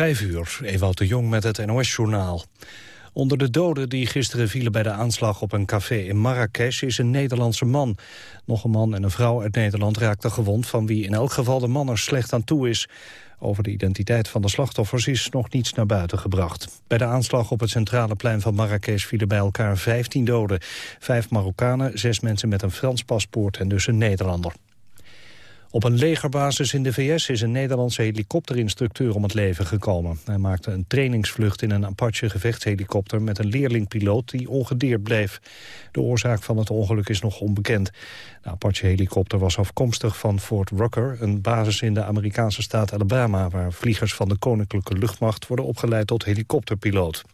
Vijf uur, Ewout de Jong met het NOS-journaal. Onder de doden die gisteren vielen bij de aanslag op een café in Marrakesh is een Nederlandse man. Nog een man en een vrouw uit Nederland raakten gewond van wie in elk geval de man er slecht aan toe is. Over de identiteit van de slachtoffers is nog niets naar buiten gebracht. Bij de aanslag op het centrale plein van Marrakesh vielen bij elkaar 15 doden. Vijf Marokkanen, zes mensen met een Frans paspoort en dus een Nederlander. Op een legerbasis in de VS is een Nederlandse helikopterinstructeur om het leven gekomen. Hij maakte een trainingsvlucht in een Apache gevechtshelikopter met een leerlingpiloot die ongedeerd bleef. De oorzaak van het ongeluk is nog onbekend. De Apache-helikopter was afkomstig van Fort Rucker, een basis in de Amerikaanse staat Alabama, waar vliegers van de Koninklijke Luchtmacht worden opgeleid tot helikopterpiloot.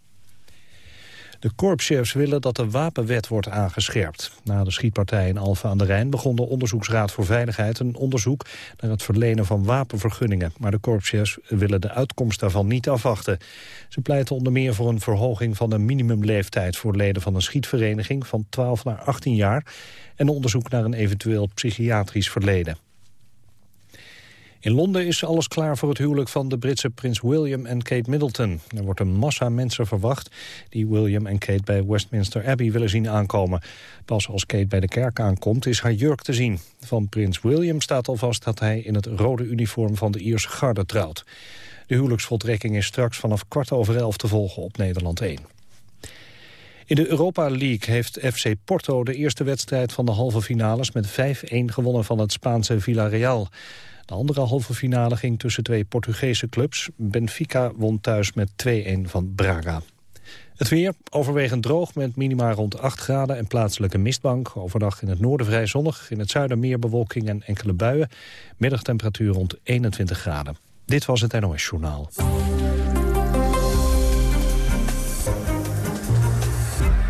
De korpschefs willen dat de wapenwet wordt aangescherpt. Na de schietpartij in Alphen aan de Rijn begon de Onderzoeksraad voor Veiligheid een onderzoek naar het verlenen van wapenvergunningen. Maar de korpschefs willen de uitkomst daarvan niet afwachten. Ze pleiten onder meer voor een verhoging van de minimumleeftijd voor leden van een schietvereniging van 12 naar 18 jaar en onderzoek naar een eventueel psychiatrisch verleden. In Londen is alles klaar voor het huwelijk van de Britse prins William en Kate Middleton. Er wordt een massa mensen verwacht die William en Kate bij Westminster Abbey willen zien aankomen. Pas als Kate bij de kerk aankomt is haar jurk te zien. Van prins William staat al vast dat hij in het rode uniform van de Ierse garde trouwt. De huwelijksvoltrekking is straks vanaf kwart over elf te volgen op Nederland 1. In de Europa League heeft FC Porto de eerste wedstrijd van de halve finales met 5-1 gewonnen van het Spaanse Villarreal. De andere halve finale ging tussen twee Portugese clubs. Benfica won thuis met 2-1 van Braga. Het weer overwegend droog met minima rond 8 graden en plaatselijke mistbank. Overdag in het noorden vrij zonnig, in het zuiden meer bewolking en enkele buien. Middagtemperatuur rond 21 graden. Dit was het NOS Journaal.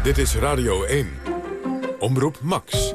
Dit is Radio 1. Omroep Max.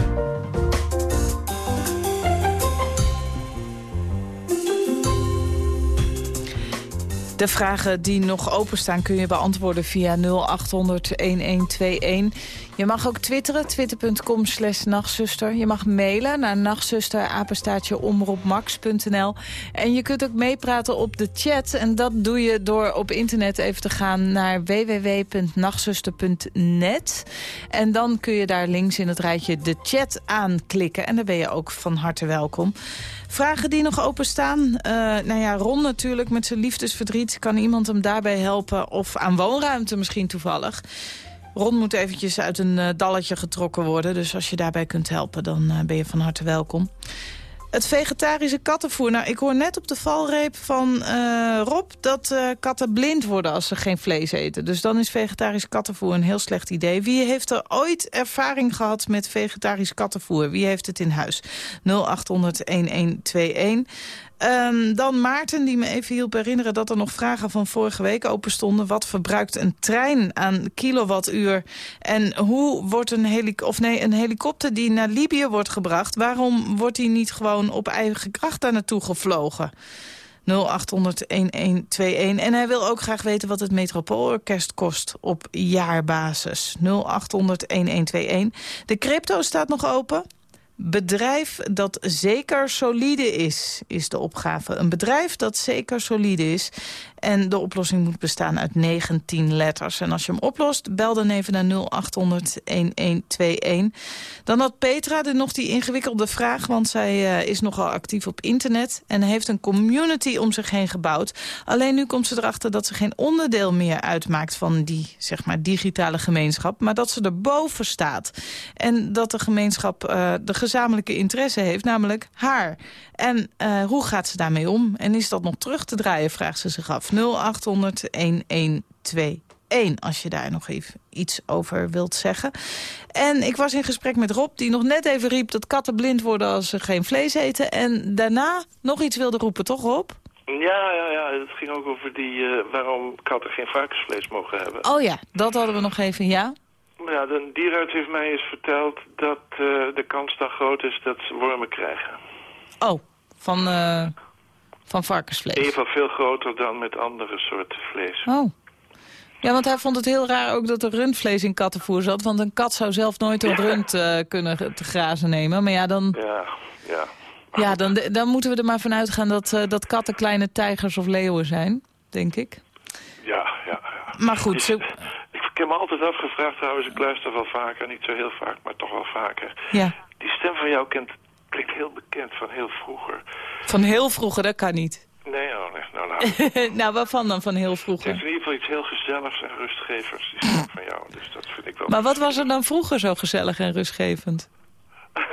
De vragen die nog openstaan kun je beantwoorden via 0800-1121. Je mag ook twitteren, twitter.com slash nachtzuster. Je mag mailen naar nachtzusterapenstaatjeomroepmax.nl. En je kunt ook meepraten op de chat. En dat doe je door op internet even te gaan naar www.nachtzuster.net. En dan kun je daar links in het rijtje de chat aanklikken. En dan ben je ook van harte welkom. Vragen die nog openstaan? Uh, nou ja, Ron natuurlijk met zijn liefdesverdriet. Kan iemand hem daarbij helpen? Of aan woonruimte misschien toevallig? Ron moet eventjes uit een uh, dalletje getrokken worden. Dus als je daarbij kunt helpen, dan uh, ben je van harte welkom. Het vegetarische kattenvoer. Nou, ik hoor net op de valreep van uh, Rob dat katten blind worden als ze geen vlees eten. Dus dan is vegetarisch kattenvoer een heel slecht idee. Wie heeft er ooit ervaring gehad met vegetarisch kattenvoer? Wie heeft het in huis? 0800-1121. Um, dan Maarten, die me even hielp herinneren dat er nog vragen van vorige week open stonden. Wat verbruikt een trein aan kilowattuur? En hoe wordt een, heli of nee, een helikopter die naar Libië wordt gebracht... waarom wordt die niet gewoon op eigen kracht daar naartoe gevlogen? 0800-1121. En hij wil ook graag weten wat het Metropoolorkest kost op jaarbasis. 0800-1121. De crypto staat nog open bedrijf dat zeker solide is, is de opgave. Een bedrijf dat zeker solide is. En de oplossing moet bestaan uit 19 letters. En als je hem oplost, bel dan even naar 0800-1121. Dan had Petra de nog die ingewikkelde vraag... want zij uh, is nogal actief op internet... en heeft een community om zich heen gebouwd. Alleen nu komt ze erachter dat ze geen onderdeel meer uitmaakt... van die zeg maar, digitale gemeenschap, maar dat ze erboven staat. En dat de gemeenschap uh, de gezamenlijke interesse heeft, namelijk haar. En uh, hoe gaat ze daarmee om? En is dat nog terug te draaien, vraagt ze zich af. 0800 1121 als je daar nog even iets over wilt zeggen. En ik was in gesprek met Rob, die nog net even riep... dat katten blind worden als ze geen vlees eten. En daarna nog iets wilde roepen, toch Rob? Ja, ja, ja. Het ging ook over die, uh, waarom katten geen varkensvlees mogen hebben. Oh ja, dat hadden we nog even, ja. Ja, de dieruit heeft mij eens verteld dat uh, de kans dan groot is dat ze wormen krijgen. Oh, van... Uh van varkensvlees? Geval veel groter dan met andere soorten vlees. Oh. Ja, want hij vond het heel raar ook dat er rundvlees in kattenvoer zat. Want een kat zou zelf nooit een rund uh, kunnen te grazen nemen. Maar ja, dan... Ja, ja. Ja, dan, dan moeten we er maar vanuit gaan dat, uh, dat katten kleine tijgers of leeuwen zijn, denk ik. Ja, ja, ja. Maar goed, zo... Ik heb me altijd afgevraagd trouwens, ik luister wel vaker, niet zo heel vaak, maar toch wel vaker. Ja. Die stem van jou kent, klinkt heel bekend van heel vroeger. Van heel vroeger, dat kan niet. Nee, oh nee, nou nou. nou, waarvan dan van heel vroeger? Het is in ieder geval iets heel gezelligs en rustgevers, die stem van jou. Dus dat vind ik wel... Maar wat was er dan vroeger zo gezellig en rustgevend?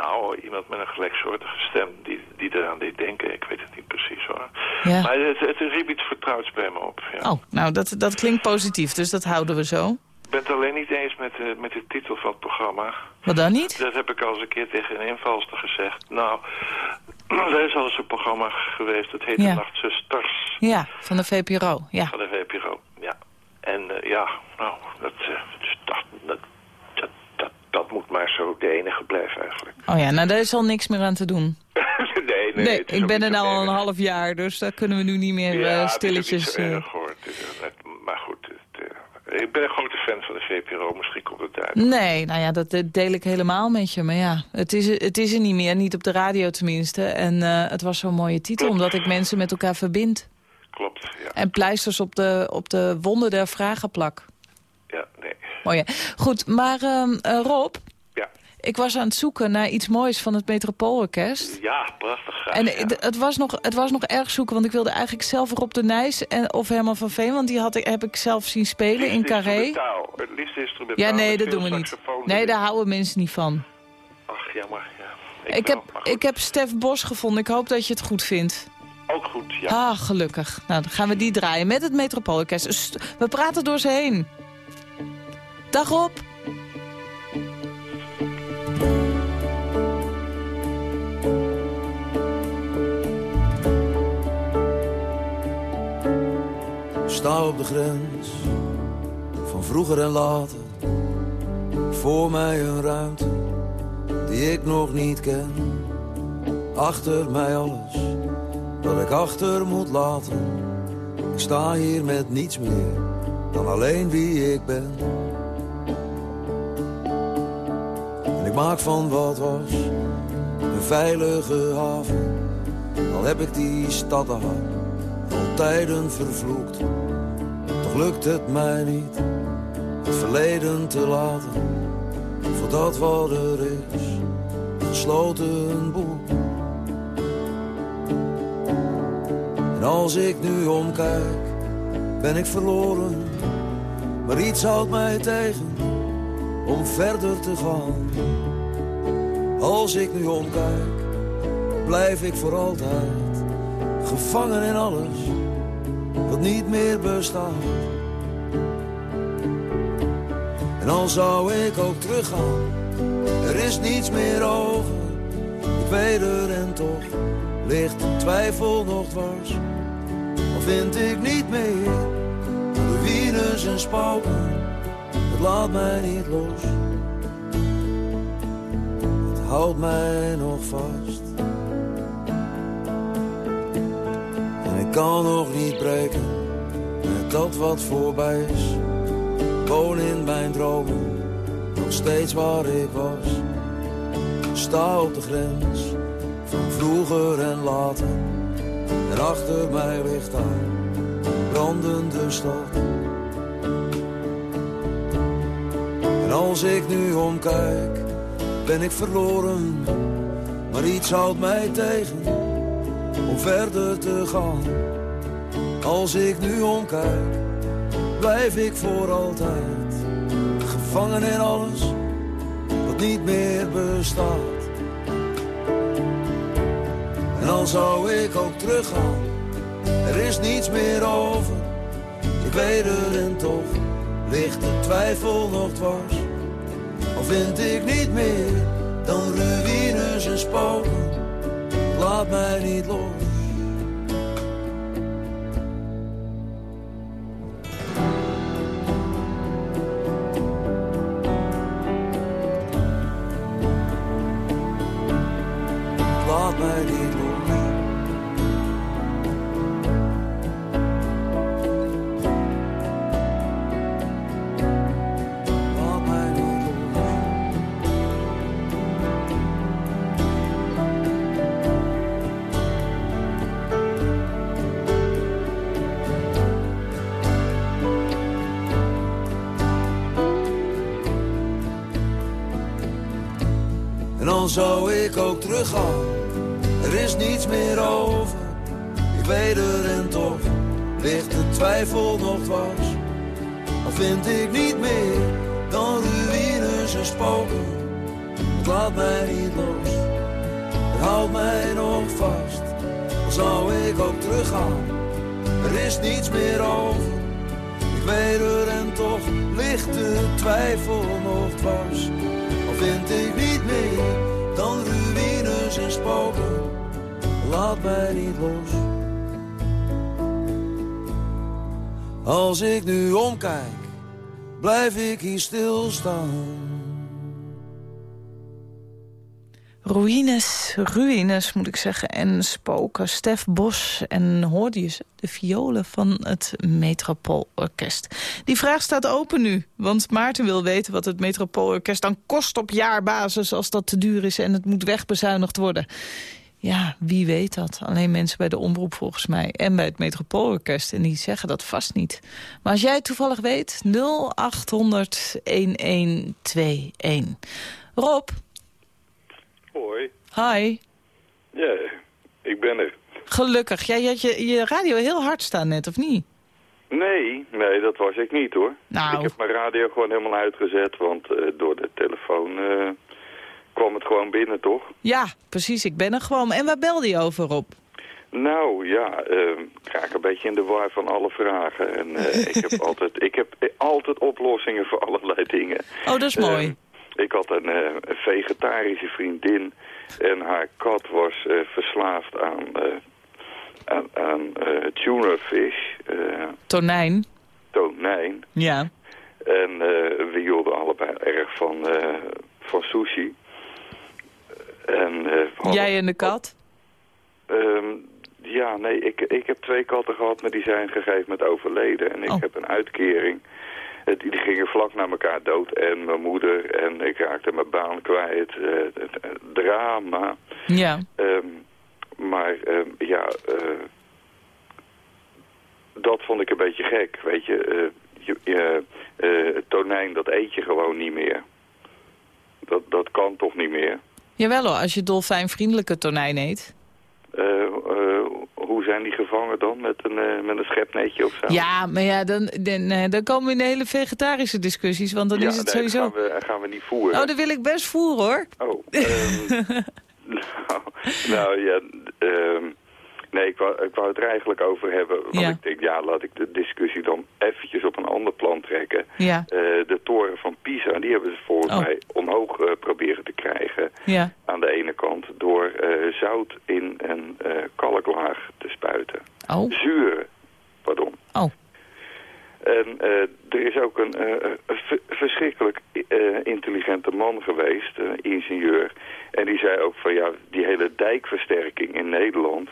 nou, iemand met een gelijksoortige stem die, die eraan deed denken. Ik weet het niet precies hoor. Ja. Maar het, het riep iets vertrouwds bij me op. Ja. Oh, nou dat, dat klinkt positief, dus dat houden we zo. Ik ben het alleen niet eens met, uh, met de titel van het programma. Wat dan niet? Dat heb ik al eens een keer tegen een invalster gezegd. Nou, er is al eens een programma geweest, dat heet Ja. De Nachtzusters. Ja, van de VPRO, ja. Van de VPRO, ja. En uh, ja, nou, dat, uh, dat, dat, dat, dat, moet maar zo de enige blijven eigenlijk. Oh ja, nou daar is al niks meer aan te doen. nee, nee. Ik ben er nou al een half jaar, dus daar kunnen we nu niet meer Ja, eh, stilletjes... niet zo eh, erg, hoor. Het is, eh, het- maar goed, het, eh, ik ben een grote fan van de VPRO. Nee, nou ja, dat deel ik helemaal met je. Maar ja, het is, het is er niet meer, niet op de radio tenminste. En eh, het was zo'n mooie titel, Klopt. omdat ik mensen met elkaar verbind. Klopt, ja. En pleisters op de, op de wonden der vragen plak. Ja, nee. Mooi? Goed, maar ehm, eh, Rob, ik was aan het zoeken naar iets moois van het Metropoolorkest. ja prachtig graag. En ja. het, het was nog, het was nog erg zoeken, want ik wilde eigenlijk zelf Rob de Nijs en, of Herman van Veen, want die had ik, heb ik zelf zien spelen in Carré. Het liefst instrumentaal. Ja, nee, dat doen we niet. Nee, daar houden mensen niet van. Ach, jammer, ja. Ik wel, heb, ik heb Stef Bos gevonden. Ik hoop dat je het goed vindt. Ook goed, ja. Ah, gelukkig. Nou, dan gaan we die draaien met het Metropoolorkest. St- We praten door ze heen. Dag Rob. Sta op de grens van vroeger en later. Voor mij een ruimte die ik nog niet ken. Achter mij alles dat ik achter moet laten. Ik sta hier met niets meer dan alleen wie ik ben. En ik maak van wat was een veilige haven. Al heb ik die stad al al tijden vervloekt. Toch lukt het mij niet het verleden te laten. Voor dat wat er is, gesloten boek. En als ik nu omkijk, ben ik verloren. Maar iets houdt mij tegen om verder te gaan. Als ik nu omkijk, blijf ik voor altijd gevangen in alles wat niet meer bestaat. En al zou ik ook teruggaan, er is niets meer over. Ik weet er en toch ligt de twijfel nog dwars. Al vind ik niet meer de virus en spoken, het laat mij niet los. Het houdt mij nog vast. Kan nog niet breken met dat wat voorbij is. Woon in mijn dromen, nog steeds waar ik was. Sta op de grens van vroeger en later. En achter mij ligt daar een brandende stad. En als ik nu omkijk, ben ik verloren. Maar iets houdt mij tegen verder te gaan. Als ik nu omkijk, blijf ik voor altijd gevangen in alles wat niet meer bestaat. En al zou ik ook teruggaan, er is niets meer over. Ik weet er en toch ligt de twijfel nog dwars. Al vind ik niet meer dan ruïnes en spoken laat mij niet los. Ook teruggaan. Er is niets meer over, ik weet er en toch ligt de twijfel nog dwars. Al vind ik niet meer dan ruïnes en spoken. Het laat mij niet los, het mij nog vast. Al zou ik ook teruggaan, er is niets meer over. Ik weet er en toch ligt de twijfel nog dwars. Al vind ik niet meer Laat mij niet los. Als ik nu omkijk, blijf ik hier stilstaan. Ruïnes, ruïnes moet ik zeggen, en spoken. Stef Bos en hoorde? De violen van het Metropoolorkest. Die vraag staat open nu, want Maarten wil weten wat het Metropoolorkest dan kost op jaarbasis als dat te duur is en het moet wegbezuinigd worden. Ja, wie weet dat? Alleen mensen bij de omroep volgens mij. En bij het Metropoolorkest. En die zeggen dat vast niet. Maar als jij het toevallig weet, 0800 1121. Rob. Hoi. Hi. Ja, ik ben er. Gelukkig. Jij had je, je radio heel hard staan net, of niet? Nee, nee, dat was ik niet hoor. Nou. Ik heb mijn radio gewoon helemaal uitgezet, want uh, door de telefoon uh, kwam het gewoon binnen, toch? Ja, precies. Ik ben er gewoon. En waar belde je over op? Nou ja, uh, ik raak een beetje in de war van alle vragen. En ik, heb altijd, ik heb altijd oplossingen voor allerlei dingen. Oh, dat is mooi. Ik had een, een, vegetarische vriendin en haar kat was verslaafd aan, aan, aan tunerfish. tonijn. Tonijn. Ja. En we hielden allebei erg van, van sushi. En, Jij en de kat? Um, ja, nee, ik, ik heb twee katten gehad, maar die zijn gegeven met overleden. En ik Oh. heb een uitkering. Die, gingen vlak na elkaar dood. En mijn moeder. En ik raakte mijn baan kwijt. eh, het- drama. Ja. Ehm, maar ehm, ja, eh, dat vond ik een beetje gek. Weet je, het tonijn, dat eet je gewoon niet meer. Dat, dat kan toch niet meer? Jawel hoor, als je dolfijnvriendelijke tonijn eet. Zijn die gevangen dan? Met een, eh, met een schepnetje of zo? Ja, maar ja, dan, dan, eh, dan komen we in de hele vegetarische discussies, want dan Ja, is het nee, sowieso... dat gaan we, gaan we niet voeren. Oh, dat wil ik best voeren hoor. Oh, ehm, nou, nou ja, ehm, nee, ik wou, ik wou het er eigenlijk over hebben. Want Ja. ik denk, ja, laat ik de discussie dan eventjes op een ander plan trekken. Ja, Eh, de toren van Pisa, die hebben ze volgens Oh. mij omhoog eh, proberen te krijgen. ja. Aan de ene kant door eh, zout in een kalklaag te spuiten. Oh, Zuur, pardon. oh. En er is ook een verschrikkelijk intelligente man geweest, een ingenieur. En die zei ook van ja, die hele dijkversterking in Nederland,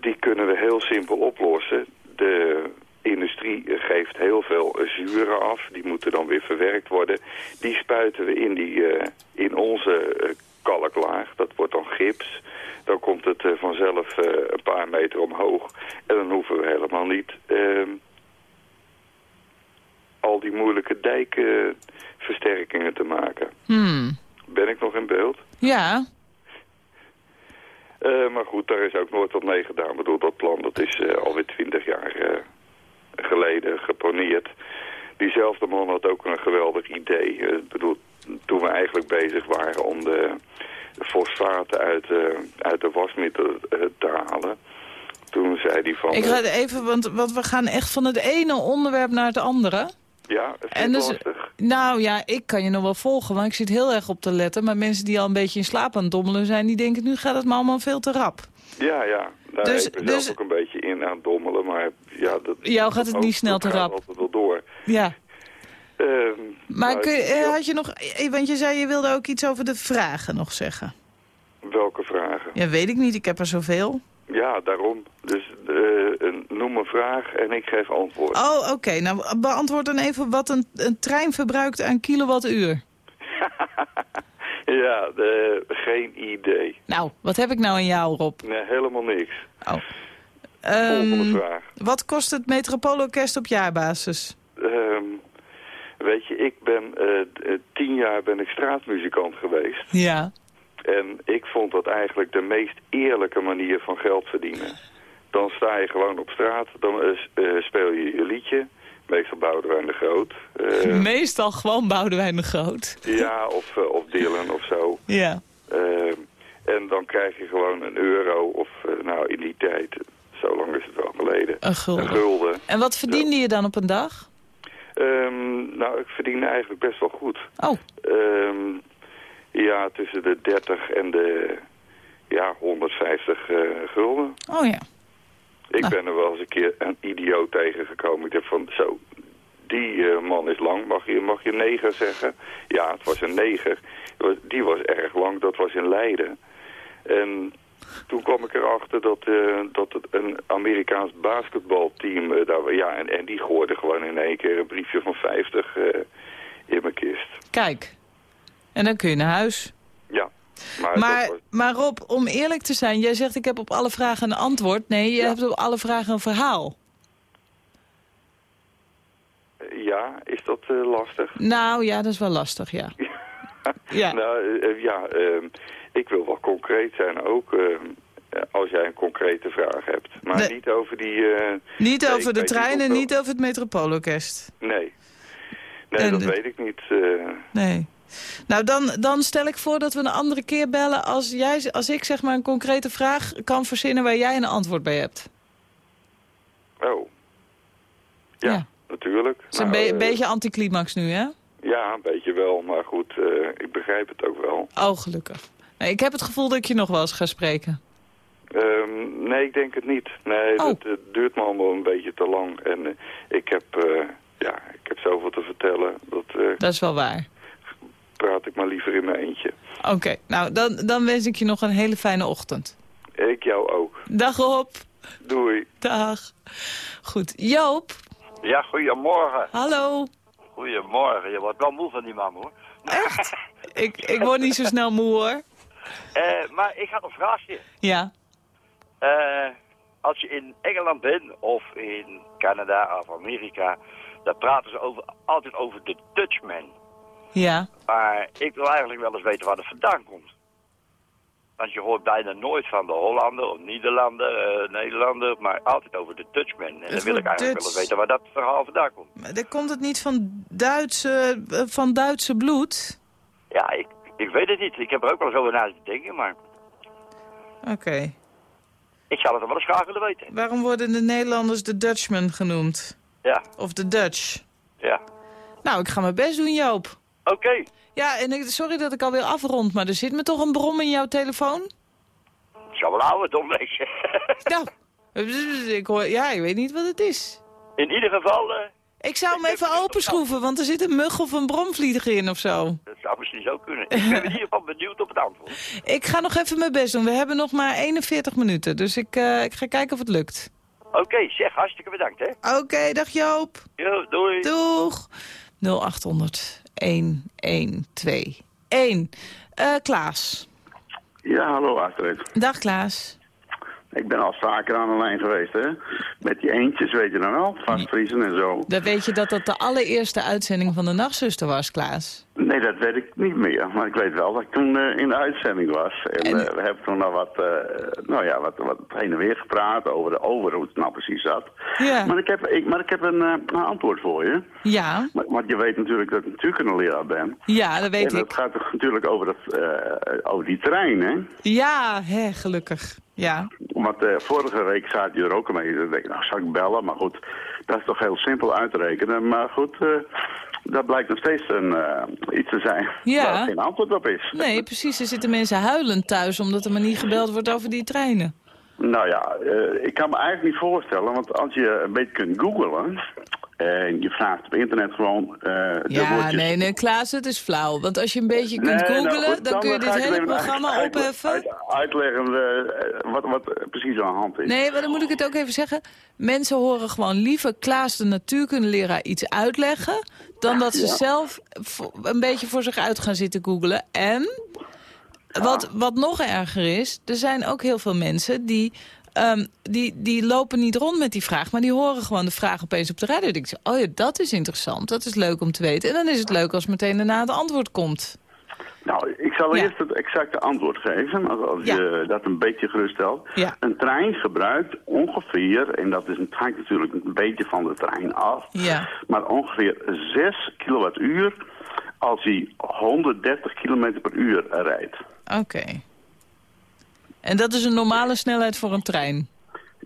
die kunnen we heel simpel oplossen. De industrie geeft heel veel zuren af, die moeten dan weer verwerkt worden. Die spuiten we in, die, eh, in onze eh, kalklaag, dat wordt dan gips. Dan komt het eh, vanzelf eh, een paar meter omhoog. En dan hoeven we helemaal niet ehm, al die moeilijke dijkversterkingen te maken. Hmm. Ben ik nog in beeld? Ja, Eh, maar goed, daar is ook nooit wat mee gedaan. Ik bedoel, dat plan dat is eh, alweer twintig jaar eh, geleden geponeerd. Diezelfde man had ook een geweldig idee. Ik bedoel, toen we eigenlijk bezig waren om de fosfaten uit, uit de wasmiddelen eh, te halen... Toen zei hij van... ik ga even, want, want we gaan echt van het ene onderwerp naar het andere. Ja, het En is dus- lastig. Nou ja, ik kan je nog wel volgen, want ik zit heel erg op te letten. Maar mensen die al een beetje in slaap aan het dommelen zijn, die denken nu gaat het me allemaal veel te rap. Ja, ja. Nou, Dus- ik ben dus- zelf ook een beetje in aan het dommelen, maar ja... Dat, Jou gaat het dat niet snel dat te rap. altijd wel door. Ja, Ehm, maar nou, kun je- ik- eh, had je nog, eh, want je zei je wilde ook iets over de vragen nog zeggen. Welke vragen? Ja, weet ik niet, ik heb er zoveel. Ja, daarom. Dus eh, noem een vraag en ik geef antwoord. Oh, oké. Nou, beantwoord dan even wat een, een trein verbruikt aan kilowattuur. Ja, de, geen idee. Nou, wat heb ik nou aan jou, Rob? Nee, helemaal niks. Oh. Volgende Ehm, vraag. wat kost het Metropoolorkest op jaarbasis? Ehm, weet je, ik ben eh, eh, tien jaar ben ik straatmuzikant geweest. Ja. En ik vond dat eigenlijk de meest eerlijke manier van geld verdienen. Dan sta je gewoon op straat, dan eh, eh, speel je je liedje. Meestal Boudewijn de Groot. Eh, Meestal gewoon Boudewijn de Groot. ja, of, of Dylan of zo. Ja. En dan krijg je gewoon een euro of, nou in die tijd, zo lang is het wel geleden, Een gulden. een gulden. En wat verdiende je dan op een dag? Ehm, nou, ik verdien eigenlijk best wel goed. Oh, Ehm, ja, tussen de 30 en de ja, 150 eh, gulden. oh ja. Ik Nou. ben er wel eens een keer een idioot tegengekomen. Ik dacht van, zo, die eh, man is lang. Mag je, mag je neger zeggen? Ja, het was een neger. Die was erg lang, dat was in Leiden. En toen kwam ik erachter dat, eh, dat het een Amerikaans basketbalteam... eh, daar, ja, en, en die gooide gewoon in één keer een briefje van 50 eh, in mijn kist. Kijk. En dan kun je naar huis. Ja. Maar, Maar, was- maar Rob, om eerlijk te zijn, jij zegt ik heb op alle vragen een antwoord. Nee, je Ja. hebt op alle vragen een verhaal. ja, is dat eh, lastig? Nou ja, dat is wel lastig, ja. Ja. Nou, eh, ja, ehm, ik wil wel concreet zijn ook, ehm, eh, als jij een concrete vraag hebt. Maar Nee. niet over die... Niet Nee, over de weet niet over het Metropoolorkest. nee. Nee, En dat de- weet ik niet. Nee. Nou, dan, dan stel ik voor dat we een andere keer bellen... als, jij, als ik zeg maar een concrete vraag kan verzinnen waar jij een antwoord bij hebt. oh. Ja, Ja. natuurlijk. Het is een Nou, be- eh, beetje anticlimax nu, hè? Ja, een beetje wel. Maar goed, eh, ik begrijp het ook wel. Oh, gelukkig. Nee, ik heb het gevoel dat ik je nog wel eens ga spreken. Ehm, nee, ik denk het niet. Nee, Oh. dat het duurt me allemaal een beetje te lang. En eh, ik heb... eh, ja, ik heb zoveel te vertellen. Dat eh, Dat is wel waar. Praat ik maar liever in mijn eentje. Oké, nou, dan, dan wens ik je nog een hele fijne ochtend. Ik jou ook. Dag Rob. Doei. Dag. Goed, Joop. Ja, goedemorgen. Hallo. Goedemorgen. Je wordt wel moe van die man, hoor. Echt? ik, ik word niet zo snel moe, hoor. Eh, maar ik had een vraagje. Ja. Eh, als je in Engeland bent of in Canada of Amerika, dan praten ze over, altijd over de Dutchman. Ja. Maar ik wil eigenlijk wel eens weten waar dat vandaan komt. Want je hoort bijna nooit van de Hollander of Nederlander, eh, Nederlander, maar altijd over de Dutchman. En dan Het wil ik eigenlijk wel eens weten waar dat verhaal vandaan komt. Maar dan komt het niet van Duitse, eh, van Duitse bloed? Ja, ik, ik weet het niet. Ik heb er ook wel eens over na te denken, maar Oké. ik zou het wel eens graag willen weten. Waarom worden de Nederlanders de Dutchman genoemd? Ja, Of de Dutch? ja. Nou, ik ga mijn best doen, Joop. Oké. Ja, en ik, sorry dat ik alweer afrond, maar er zit me toch een brom in jouw telefoon? Ik zal wel houden, Tom Leesje. Nou, ik hoor, ja, ik weet niet wat het is. In ieder geval, eh, Ik zou hem even openschroeven, want er zit een mug of een bromvlieger in of zo. dat zou misschien zo kunnen. Ik ben in ieder geval benieuwd op het antwoord. Ik ga nog even mijn best doen. We hebben nog maar 41 minuten, dus ik, eh, ik ga kijken of het lukt. Oké, zeg, hartstikke bedankt, hè. Oké, dag Joop. Jo, doei. Doeg. 0800 1121. Eh Klaas. Ja, hallo Astrid. Dag Klaas. Ik ben al vaker aan de lijn geweest, hè. Met die eentjes, weet je dan wel, vastvriezen en zo. Dan weet je dat dat de allereerste uitzending van de Nachtzuster was, Klaas. Nee, dat weet ik niet meer. Maar ik weet wel dat ik toen eh, in de uitzending was. En, En- eh, we hebben toen nog wat, eh, nou ja, wat, wat heen en weer gepraat over, de, over hoe het nou precies zat. Ja. Maar ik heb, ik, maar ik heb een, een antwoord voor je. Ja, Maar- Want je weet natuurlijk dat ik natuurkundeleraar ben. ja, dat weet en het ik. gaat toch natuurlijk over, dat, eh, over die trein, hè? Ja, hè, gelukkig. Ja. Want vorige week zaten je er ook mee. Dan denk ik, nou, zal ik bellen? Maar goed, dat is toch heel simpel uit te rekenen. Maar goed, dat blijkt nog steeds een, eh, iets te zijn Ja. waar geen antwoord op is. Nee, precies. Er zitten mensen huilend thuis omdat er maar niet gebeld wordt over die treinen. Nou ja, eh, ik kan me eigenlijk niet voorstellen. Want als je een beetje kunt googlen... en je vraagt op internet gewoon eh, Ja, woordjes... nee, nee, Klaas, het is flauw. Want als je een beetje kunt Nee, nou googlen, dan kun je dit hele programma uit- opheffen. uit- uitleggen eh, wat, wat precies aan de hand is. Nee, maar dan moet ik het ook even zeggen. Mensen horen gewoon liever Klaas de natuurkundeleraar iets uitleggen... dan dat ze Ja. zelf een beetje voor zich uit gaan zitten googlen. En wat, wat nog erger is, er zijn ook heel veel mensen die ehm, die, die lopen niet rond met die vraag, maar die horen gewoon de vraag opeens op de radio. Ik zeg, oh ja, dat is interessant, dat is leuk om te weten. En dan is het leuk als meteen daarna het antwoord komt. Nou, ik zal Ja. eerst het exacte antwoord geven, als, als Ja. je dat een beetje geruststelt. Ja. Een trein gebruikt ongeveer, en dat is, hangt natuurlijk een beetje van de trein af, Ja. maar ongeveer 6 kilowattuur als hij 130 kilometer per uur rijdt. Oké. En dat is een normale snelheid voor een trein?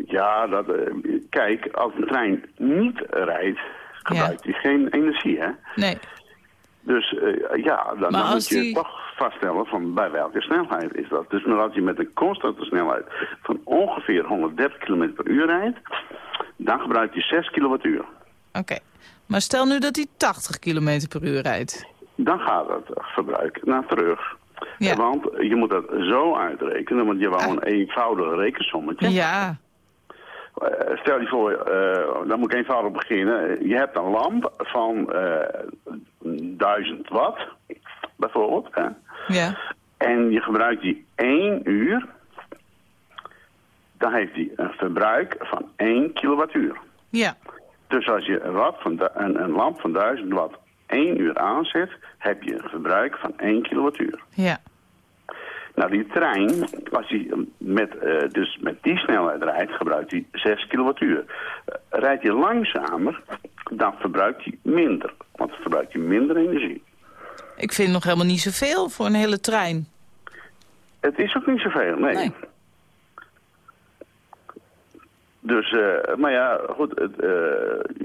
Ja, dat, eh, kijk, als een trein niet rijdt, gebruikt hij geen energie, hè? Nee. Dus eh, ja, dan, moet je die- toch vaststellen van bij welke snelheid is dat. Dus als je met een constante snelheid van ongeveer 130 km per uur rijdt, dan gebruik je 6 kilowattuur. Oké. Maar stel nu dat hij 80 km per uur rijdt. Dan gaat het verbruik naar terug. Ja. Want je moet dat zo uitrekenen, want je wou een eenvoudig rekensommetje. Ja. Eh, stel je voor, eh, dan moet ik eenvoudig beginnen. Je hebt een lamp van eh 1000 watt, bijvoorbeeld. Hè? Ja. En je gebruikt die 1 uur. Dan heeft hij een verbruik van 1 kilowattuur. Ja. Dus als je een, watt van een, een lamp van 1000 watt 1 uur aanzet, heb je een verbruik van 1 kilowattuur. Ja. Nou, die trein, als hij met, eh, dus met die snelheid rijdt, gebruikt hij 6 kilowattuur. Eh, rijdt hij langzamer, dan verbruikt hij minder. Want dan verbruikt hij minder energie. Ik vind nog helemaal niet zoveel voor een hele trein. Het is ook niet zoveel, nee. Nee. Dus, eh, maar ja, goed, eh,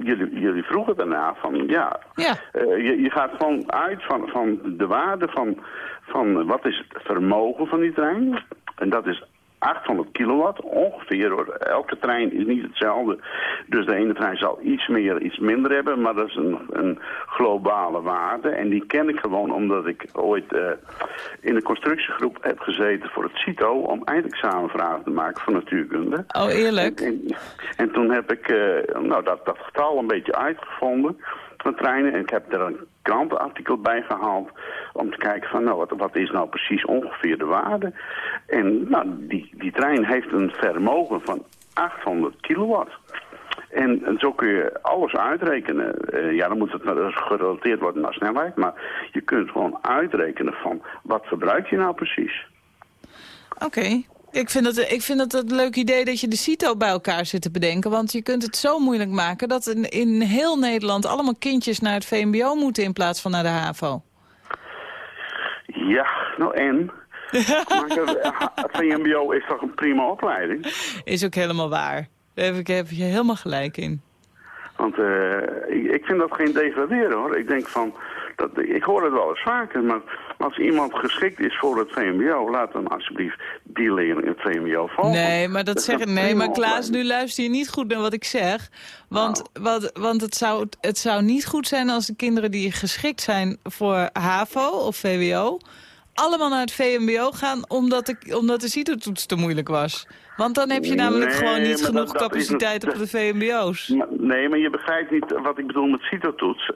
jullie, jullie vroegen daarna van, ja, Ja. eh, je, je gaat gewoon uit van, van de waarde van, van wat is het vermogen van die trein. En dat is 800 kilowatt ongeveer. Hoor. Elke trein is niet hetzelfde. Dus de ene trein zal iets meer, iets minder hebben. Maar dat is een, een globale waarde. En die ken ik gewoon omdat ik ooit eh, in de constructiegroep heb gezeten voor het CITO... om eindexamenvragen te maken voor natuurkunde. Oh, eerlijk? En, en toen heb ik eh, nou, dat, dat getal een beetje uitgevonden van treinen. En ik heb er een krantenartikel bij gehaald om te kijken van nou, wat, wat is nou precies ongeveer de waarde. En nou, die, die trein heeft een vermogen van 800 kilowatt. En, zo kun je alles uitrekenen. Eh, ja, dan moet het gerelateerd worden naar snelheid. Maar je kunt gewoon uitrekenen van wat verbruik je nou precies. Oké. Ik vind, het, ik vind het een leuk idee dat je de CITO bij elkaar zit te bedenken. Want je kunt het zo moeilijk maken dat in, in heel Nederland allemaal kindjes naar het VMBO moeten in plaats van naar de HAVO. Ja, nou en? maar VMBO is toch een prima opleiding? Is ook helemaal waar. Daar heb ik, heb je helemaal gelijk in. Want eh, ik, ik vind dat geen degraderen hoor. Ik denk van, dat, ik hoor het wel eens vaker, maar als iemand geschikt is voor het VMBO, laat dan alsjeblieft die leerling het VMBO volgen. Nee, maar dat Nee, maar Klaas, nu luister je niet goed naar wat ik zeg. Want, wat, want het, zou, het zou niet goed zijn als de kinderen die geschikt zijn voor HAVO of VWO... allemaal naar het VMBO gaan omdat de, omdat de CITO-toets te moeilijk was. Want dan heb je namelijk Nee, gewoon niet genoeg dat- dat is een- capaciteit op de VMBO's. Nee, maar je begrijpt niet wat ik bedoel met CITO-toets. Eh,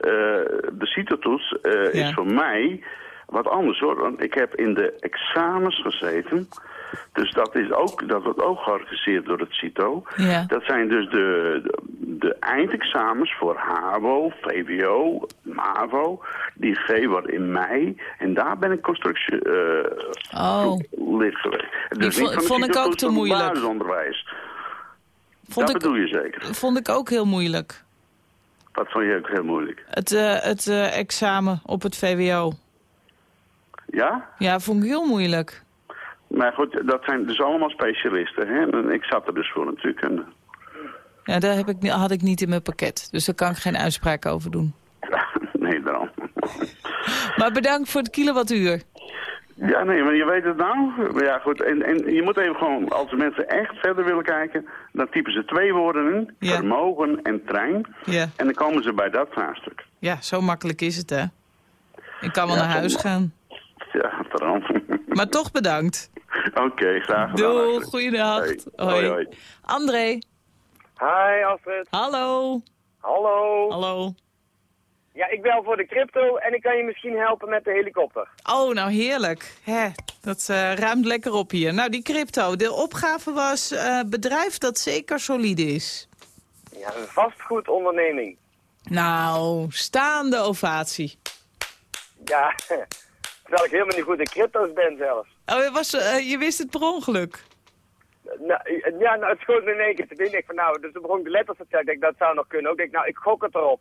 de CITO-toets eh, Ja. is voor mij wat anders hoor. Want ik heb in de examens gezeten. Dus dat, is ook, dat wordt ook georganiseerd door het CITO. Ja. Dat zijn dus de, de, de eindexamens voor HAVO, VWO, MAVO. Die gegeven worden in mei. En daar ben ik constructie eh, Oh. lid geweest. Dus vond- niet vond ik ook te moeilijk. basisonderwijs. Vond dat ik, bedoel je zeker. vond ik ook heel moeilijk. Dat vond je ook heel moeilijk. Het, eh, het eh, examen op het VWO. Ja? Ja, vond ik heel moeilijk. Maar goed, dat zijn dus allemaal specialisten. Hè? En ik zat er dus voor natuurkunde. Ja, daar heb ik, had ik niet in mijn pakket. Dus daar kan ik geen uitspraak over doen. nee, daarom. Maar bedankt voor het kilowattuur. Ja, nee, maar je weet het nou. Ja, goed. En, en je moet even gewoon, als mensen echt verder willen kijken, dan typen ze twee woorden in. Ja. Vermogen en trein. Ja. En dan komen ze bij dat vraagstuk. ja, zo makkelijk is het, hè? Ik kan wel Ja, naar huis gaan. Ja, daarom. Maar toch bedankt. Oké, graag gedaan. Doei, goeiedag. Hey, Hoi. hoi, hoi. André, Hi Astrid. hallo. Hallo. Hallo. Ja, ik bel voor de crypto en ik kan je misschien helpen met de helikopter. Oh, nou heerlijk. Hè, dat eh, ruimt lekker op hier. Nou, die crypto. De opgave was eh, bedrijf dat zeker solide is. Ja, een vastgoedonderneming. Nou, staande ovatie. Ja, terwijl ik helemaal niet goed in crypto's ben zelfs. Oh, je, was, eh, je wist het per ongeluk? Nou, ja, nou, het schoot me in één keer te binnen. Ik van, nou, dus toen begon ik de letters te. Ik denk, dat zou nog kunnen. Ook ik denk, nou, ik gok het erop.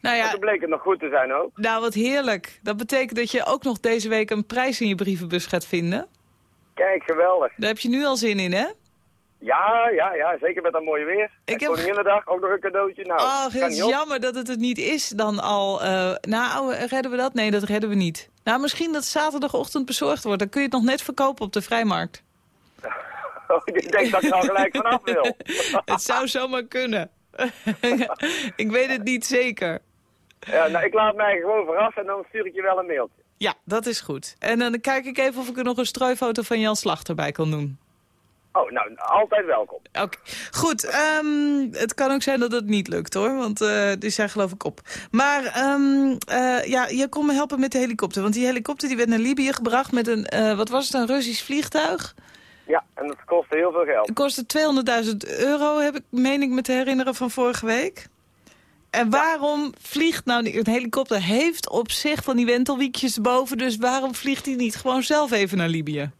Nou En ja, toen bleek het nog goed te zijn ook. nou wat heerlijk. Dat betekent dat je ook nog deze week een prijs in je brievenbus gaat vinden. Kijk, geweldig. Daar heb je nu al zin in, hè? Ja, ja, ja, zeker met dat mooie weer. Ik heb-. Koninginnedag ook nog een cadeautje. Nou, Oh, kan het is jammer dat het het niet is dan al. nou, redden we dat? Nee, dat redden we niet. Nou, misschien dat zaterdagochtend bezorgd wordt. Dan kun je het nog net verkopen op de vrijmarkt. Oh, ik denk dat ik er al gelijk vanaf wil. het zou zomaar kunnen. ik weet het niet zeker. ja, nou, ik laat mij gewoon verrassen en dan stuur ik je wel een mailtje. Ja, dat is goed. En dan kijk ik even of ik er nog een strooifoto van Jan Slachter bij kan doen. Oh, nou, altijd welkom. Oké, goed. ehm, het kan ook zijn dat het niet lukt hoor, want eh, die zijn geloof ik op. Maar ehm, eh, ja, je kon me helpen met de helikopter. Want die helikopter die werd naar Libië gebracht met een, eh, wat was het, een Russisch vliegtuig. Ja, en dat kostte heel veel geld. Het kostte 200.000 euro, heb ik, meen ik me te herinneren van vorige week. En waarom vliegt nou, die- een helikopter heeft op zich van die wentelwiekjes boven, dus waarom vliegt hij niet gewoon zelf even naar Libië?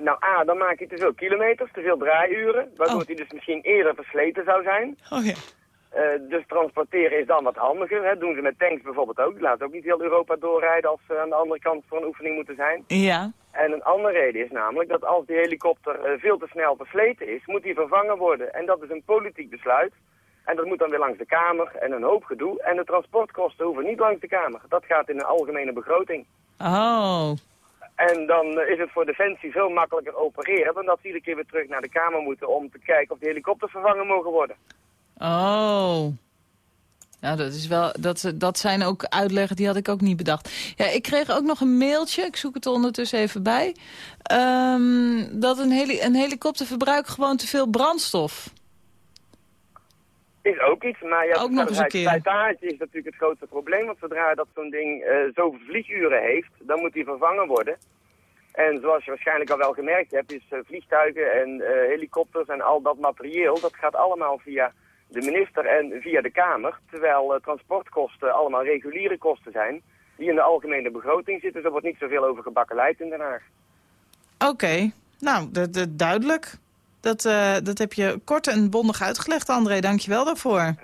Nou, A, dan maak je te veel kilometers, te veel draaiuren, waardoor Oh. hij dus misschien eerder versleten zou zijn. Oh ja. Eh, dus transporteren is dan wat handiger. Hè. doen ze met tanks bijvoorbeeld ook. Laten ook niet heel Europa doorrijden als ze aan de andere kant voor een oefening moeten zijn. Ja. En een andere reden is namelijk dat als die helikopter eh, veel te snel versleten is, moet die vervangen worden. En dat is een politiek besluit. En dat moet dan weer langs de Kamer en een hoop gedoe. En de transportkosten hoeven niet langs de Kamer. Dat gaat in een algemene begroting. Oh, En dan eh, is het voor Defensie veel makkelijker opereren dan dat ze iedere keer weer terug naar de Kamer moeten om te kijken of die helikopters vervangen mogen worden. Oh. Nou, dat, is wel, dat, dat zijn ook uitleggen, die had ik ook niet bedacht. Ja, ik kreeg ook nog een mailtje, ik zoek het er ondertussen even bij... ehm, dat een, heli een helikopter verbruikt gewoon te veel brandstof. Is ook iets, maar ja, Ook nog eens een keer. slijtage is natuurlijk het grootste probleem. Want zodra dat zo'n ding eh, zoveel vlieguren heeft, dan moet die vervangen worden. En zoals je waarschijnlijk al wel gemerkt hebt, is eh, vliegtuigen en eh, helikopters en al dat materieel, dat gaat allemaal via de minister en via de Kamer. Terwijl transportkosten allemaal reguliere kosten zijn, die in de algemene begroting zitten. Dus er wordt niet zoveel over gebakkeleid in Den Haag. Oké, nou, dat, dat- duidelijk. Dat, eh, dat heb je kort en bondig uitgelegd, André. Dank je wel daarvoor.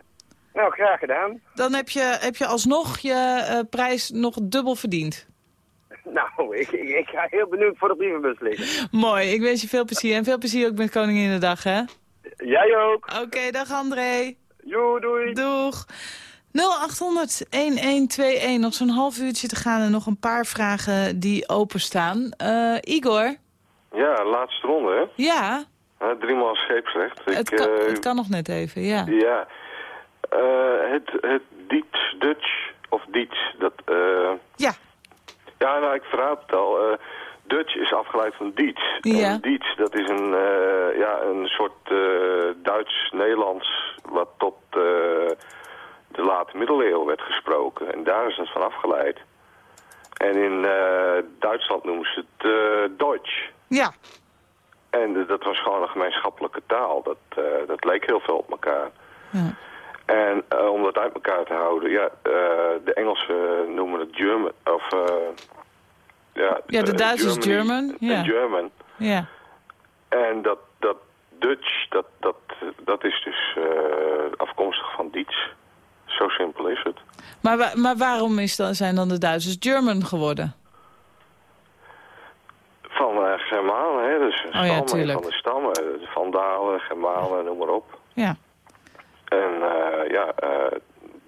Nou, graag gedaan. Dan heb je, heb je alsnog je eh, prijs nog dubbel verdiend. Nou, ik, ik, ik ga heel benieuwd voor de brievenbus liggen. Mooi, ik wens je veel plezier. En veel plezier ook met Koninginnedag, hè? Jij ook. Oké, dag André. Joe, doei. Doeg. 0800-1121, nog zo'n half uurtje te gaan en nog een paar vragen die openstaan. Eh Igor? Ja, laatste ronde, hè? Ja, Uh, driemaal scheepsrecht. het, Ik, kan, eh, het kan nog net even, ja. Ja. Eh, het, het Diets Dutch, of Diets, dat... eh Ja. Ja, nou, ik verraad het al. Dutch is afgeleid van Diets. Ja. En Diets, dat is een, ja, een soort Duits-Nederlands wat tot eh, de late middeleeuwen werd gesproken. En daar is het van afgeleid. En in Duitsland noemen ze het Deutsch. Ja, En dat was gewoon een gemeenschappelijke taal. Dat, eh, dat leek heel veel op elkaar. Ja. En eh, om dat uit elkaar te houden, ja, eh, de Engelsen noemen het German, of eh, ja, Ja, de Duitsers German, ja. En German. ja. En dat, dat Dutch, dat, dat, dat is dus afkomstig van Diets. Zo simpel is het. Maar, maar waarom is dan, zijn dan de Duitsers German geworden? Van eh Germanen, hè, dus Oh ja, stammen, van de stammen. De Vandalen, Germanen, noem maar op. Ja. En eh, ja, eh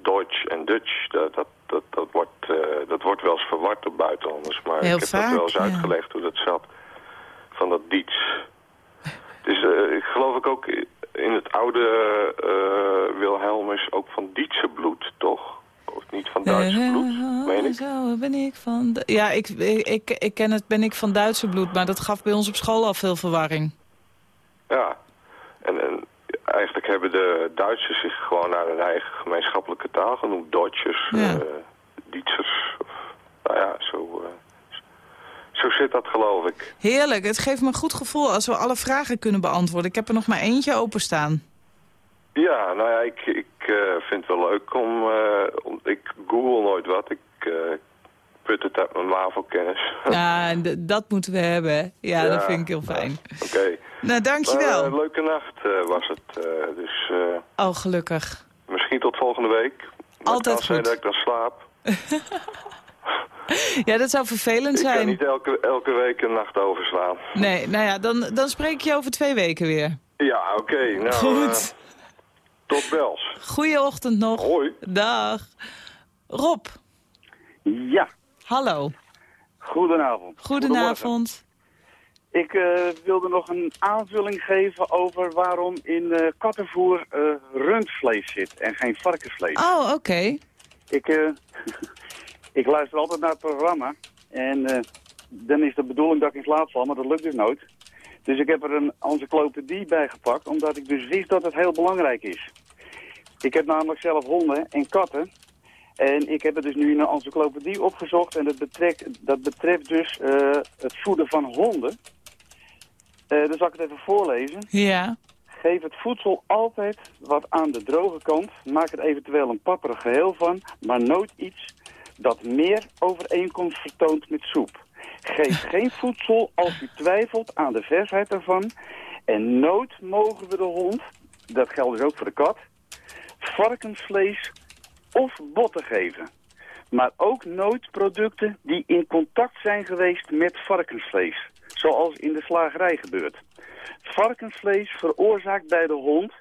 Deutsch en Dutch, dat, dat, dat, dat, wordt, eh, dat wordt wel eens verward door buitenlanders. Maar Heel ik heb vaak, dat wel eens ja. uitgelegd hoe dat zat. Van dat Diets. Dus eh, ik geloof ik ook in het oude eh Wilhelmus ook van Dietse bloed, toch? Niet van Duitse bloed, meen ik? Zo ben ik van... Ja, ik, ik, ik ken het, ben ik van Duitse bloed, maar dat gaf bij ons op school al veel verwarring. Ja. En, en eigenlijk hebben de Duitsers zich gewoon naar hun eigen gemeenschappelijke taal genoemd. Duitsers, Ja. eh Duitsers. Of, nou ja, zo, eh, zo zit dat geloof ik. Heerlijk, het geeft me een goed gevoel als we alle vragen kunnen beantwoorden. Ik heb er nog maar eentje openstaan. Ja, nou ja, ik, eh, vind het wel leuk om, eh, om... Ik google nooit wat. Ik eh, put het uit mijn MAVO-kennis. Ja, dat moeten we hebben. Ja, dat vind ik heel fijn. Oké. Nou, dankjewel. Maar, eh, leuke nacht eh, was het. eh, dus eh, Oh, gelukkig. misschien tot volgende week. Maar Altijd zijn goed. dat ik dan slaap. Ja, dat zou vervelend Ik kan zijn. niet elke, elke week een nacht overslaan. Nee, nou ja, dan, dan spreek je over twee weken weer. Ja, oké. nou, Goed. eh, tot bels. Goeieochtend nog. Hoi. Dag. Rob, Ja, hallo. goedenavond. Goedenavond. Ik eh, wilde nog een aanvulling geven over waarom in eh, kattenvoer eh, rundvlees zit en geen varkensvlees. Oh, oké. Ik, eh, ik luister altijd naar het programma en eh, dan is de bedoeling dat ik in slaap val, maar dat lukt dus nooit. Dus ik heb er een encyclopedie bij gepakt, omdat ik dus wist dat het heel belangrijk is. Ik heb namelijk zelf honden en katten. En ik heb het dus nu in een encyclopedie opgezocht en dat betrekt, dat betreft dus eh, het voeden van honden. Eh dan zal ik het even voorlezen. Ja. Geef het voedsel altijd wat aan de droge kant. Maak er eventueel een papperig geheel van, maar nooit iets dat meer overeenkomst vertoont met soep. Geef geen voedsel als u twijfelt aan de versheid ervan. En nooit mogen we de hond, dat geldt dus ook voor de kat, varkensvlees of botten geven. Maar ook nooit producten die in contact zijn geweest met varkensvlees. Zoals in de slagerij gebeurt. Varkensvlees veroorzaakt bij de hond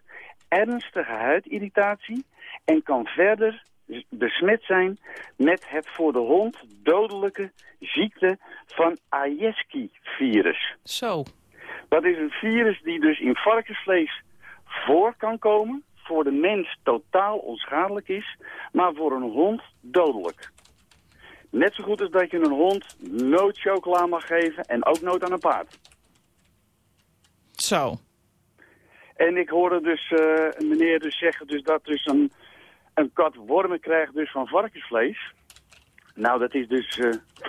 ernstige huidirritatie en kan verder besmet zijn met het voor de hond dodelijke ziekte van Aeski-virus. Zo. Dat is een virus die dus in varkensvlees voor kan komen, voor de mens totaal onschadelijk is, maar voor een hond dodelijk. Net zo goed als dat je een hond nooit chocola mag geven en ook nooit aan een paard. Zo. En ik hoorde dus een meneer dus zeggen dus dat dus een, een kat wormen krijgt dus van varkensvlees. Nou, dat is dus,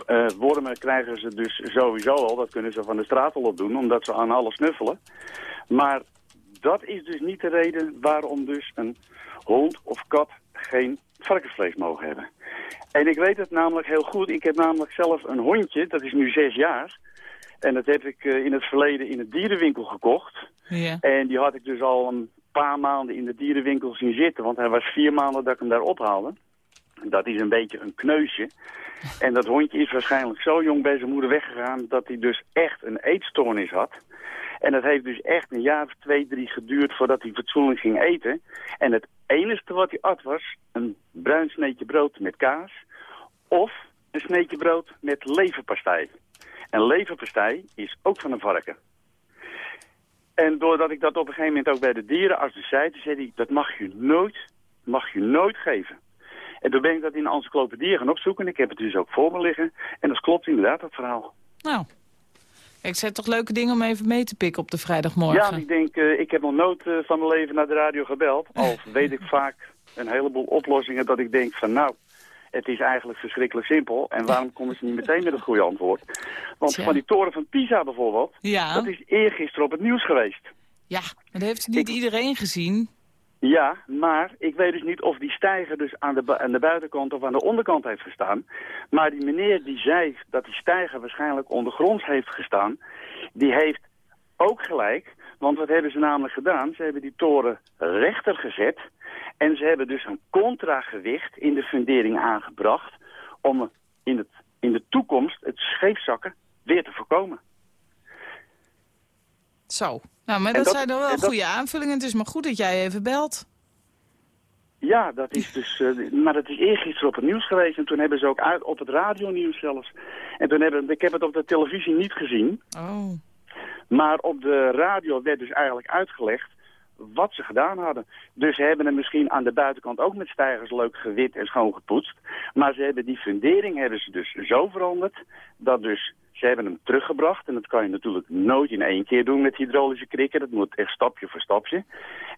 eh, wormen krijgen ze dus sowieso al, dat kunnen ze van de straat al op doen, omdat ze aan alles snuffelen. Maar dat is dus niet de reden waarom dus een hond of kat geen varkensvlees mogen hebben. En ik weet het namelijk heel goed, ik heb namelijk zelf een hondje, dat is nu zes jaar. En dat heb ik eh, in het verleden in een dierenwinkel gekocht. Ja. En die had ik dus al een paar maanden in de dierenwinkel zien zitten, want hij was vier maanden dat ik hem daar ophaalde. Dat is een beetje een kneusje. En dat hondje is waarschijnlijk zo jong bij zijn moeder weggegaan dat hij dus echt een eetstoornis had. En dat heeft dus echt een jaar of twee, drie geduurd voordat hij fatsoenlijk ging eten. En het enige wat hij at was een bruin sneetje brood met kaas of een sneetje brood met leverpastei. En leverpastei is ook van een varken. En doordat ik dat op een gegeven moment ook bij de dierenarts zei, zei hij, dat mag je nooit, mag je nooit geven. En toen ben ik dat in de encyclopedie gaan opzoeken. Ik heb het dus ook voor me liggen. En dat klopt inderdaad, dat verhaal. Nou. Ik zet toch leuke dingen om even mee te pikken op de vrijdagmorgen. Ja, ik denk, eh, ik heb nog nooit eh, van mijn leven naar de radio gebeld. Al weet ik vaak een heleboel oplossingen dat ik denk van nou, het is eigenlijk verschrikkelijk simpel. En waarom komen ze niet meteen met het goede antwoord? Want Tja. van die toren van Pisa bijvoorbeeld, Ja. dat is eergisteren op het nieuws geweest. Ja, maar dat heeft niet iedereen gezien. Ja, maar ik weet dus niet of die stijger dus aan de, aan de buitenkant of aan de onderkant heeft gestaan. Maar die meneer die zei dat die stijger waarschijnlijk ondergronds heeft gestaan, die heeft ook gelijk. Want wat hebben ze namelijk gedaan? Ze hebben die toren rechter gezet en ze hebben dus een contragewicht in de fundering aangebracht om in, het, in de toekomst het scheefzakken weer te voorkomen. Zo. Nou, maar dat, dat- zijn dan wel dat- goede aanvullingen. Het is maar goed dat jij even belt. Ja, dat is dus, eh, maar dat is eergisteren op het nieuws geweest. En toen hebben ze ook uit, op het radionieuws zelfs. En toen hebben, ik heb het op de televisie niet gezien. Oh. Maar op de radio werd dus eigenlijk uitgelegd wat ze gedaan hadden. Dus ze hebben hem misschien aan de buitenkant ook met stijgers leuk gewit en schoon gepoetst. Maar ze hebben die fundering hebben ze dus zo veranderd dat dus ze hebben hem teruggebracht. En dat kan je natuurlijk nooit in één keer doen met hydraulische krikken. Dat moet echt stapje voor stapje.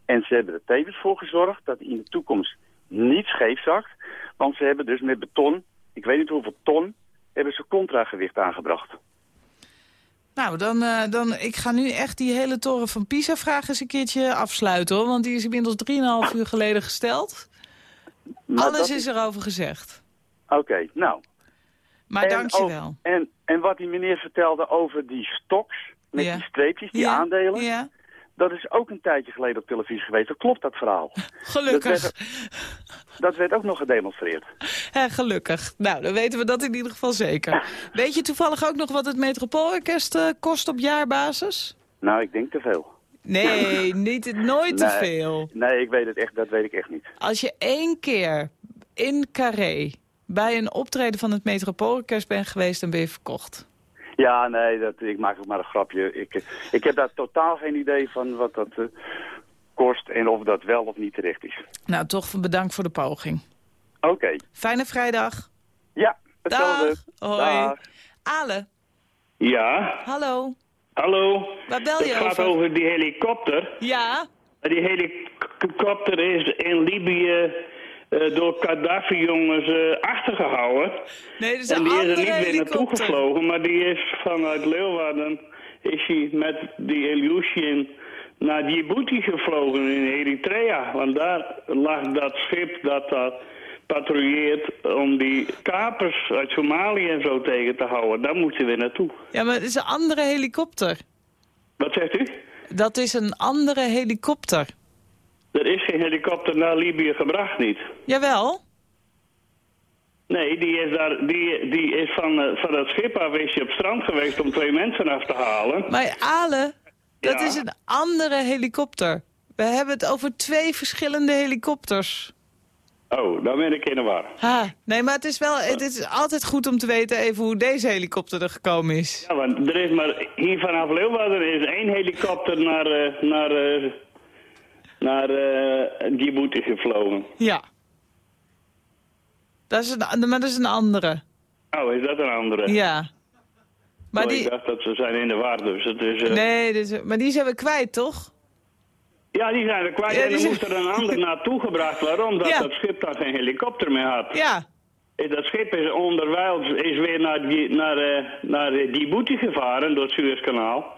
En ze hebben er tevens voor gezorgd dat hij in de toekomst niet scheef zakt. Want ze hebben dus met beton, ik weet niet hoeveel ton, hebben ze contragewicht aangebracht. Nou, dan, uh, dan, ik ga nu echt die hele toren van Pisa-vraag eens een keertje afsluiten, hoor. Want die is inmiddels 3,5 uur geleden gesteld. Maar Alles is... is erover gezegd. Oké, okay, nou. Maar dank je wel. En, en wat die meneer vertelde over die stoks, met die streepjes, die ja. aandelen... Ja. Dat is ook een tijdje geleden op televisie geweest. Dat klopt, dat verhaal. Gelukkig. Dat werd, dat werd ook nog gedemonstreerd. Ja, gelukkig. Nou, dan weten we dat in ieder geval zeker. Weet je toevallig ook nog wat het Metropoolorkest uh, kost op jaarbasis? Nou, ik denk te veel. Nee, niet, nooit te veel. Nee, ik weet het echt, dat weet ik echt niet. Als je één keer in Carré bij een optreden van het Metropoolorkest bent geweest, dan ben je verkocht. Ja, nee, dat, ik maak ook maar een grapje. Ik, ik heb daar totaal geen idee van wat dat uh, kost en of dat wel of niet terecht is. Nou, toch bedankt voor de poging. Oké. Fijne vrijdag. Ja, hetzelfde. Dag. Hoi. Dag. Ale. Ja? Hallo. Hallo. Waar bel je Het over? gaat over die helikopter. Ja? Die helikopter is in Libië door Gaddafi-jongens uh, achtergehouden. Nee, dat is en die is er niet weer naartoe gevlogen, maar die is vanuit Leeuwarden is hij met die Ilyushin naar Djibouti gevlogen in Eritrea. Want daar lag dat schip dat daar patrouilleert om die kapers uit Somalië en zo tegen te houden. Daar moest hij weer naartoe. Ja, maar het is een andere helikopter. Wat zegt u? Dat is een andere helikopter. Er is geen helikopter naar Libië gebracht, niet. Jawel. Nee, die is, daar, die, die is van, uh, van dat schip af is je op strand geweest om twee mensen af te halen. Maar Ale, dat Ja. is een andere helikopter. We hebben het over twee verschillende helikopters. Oh, dan ben ik in de war. Ha, nee, maar het is wel, het is altijd goed om te weten even hoe deze helikopter er gekomen is. Ja, want er is maar hier vanaf Leeuwarden is één helikopter naar, eh, naar, eh, naar eh, Djibouti gevlogen. Ja. Dat is een, maar dat is een andere. Oh, is dat een andere? Ja. Maar Oh, die, Ik dacht dat ze zijn in de war, dus het is... eh, nee, dus, maar die zijn we kwijt, toch? Ja, die zijn er kwijt Ja, en die er zijn- moest er een ander naartoe gebracht omdat Ja. dat schip dan geen helikopter meer had. Ja. Is Dat schip is onderwijl is weer naar, die, naar, eh, naar eh, Djibouti gevaren door het Suezkanaal.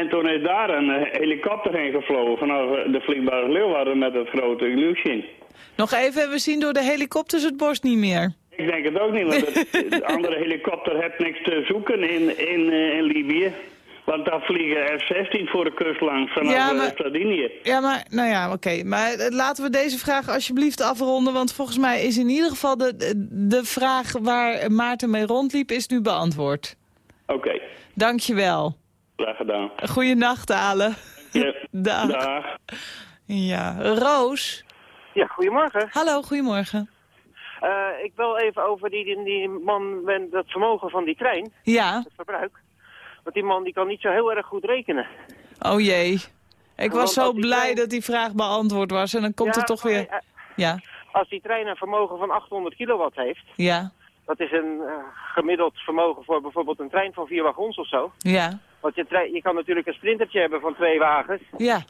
En toen is daar een eh, helikopter heen gevlogen vanaf eh, de vliegbasis Leeuwarden met het grote Ilyushin. Nog even, we zien door de helikopters het borst niet meer. Ik denk het ook niet, want de andere helikopter heeft niks te zoeken in, in, eh, in Libië. Want daar vliegen F-16 voor de kust langs vanaf Ja, maar- Sardinië. Ja, maar, nou ja, oké. Maar laten we deze vraag alsjeblieft afronden. Want volgens mij is in ieder geval de, de, de vraag waar Maarten mee rondliep, is nu beantwoord. Oké, Dank je wel. Graag gedaan. Goeienacht, Ale. Ja, Dag. dag. Ja, Roos. Ja, goedemorgen. Hallo, goedemorgen. Eh, ik wil even over die, die, die man met dat vermogen van die trein, Ja, het verbruik. Want die man die kan niet zo heel erg goed rekenen. oh jee. Ik Want was zo blij trein- dat die vraag beantwoord was. En dan komt Ja, er toch weer... eh, Ja, Als die trein een vermogen van 800 kilowatt heeft, ja, dat is een eh, gemiddeld vermogen voor bijvoorbeeld een trein van vier wagons of zo. ja, Want je, trein, je kan natuurlijk een sprintertje hebben van twee wagens. ja,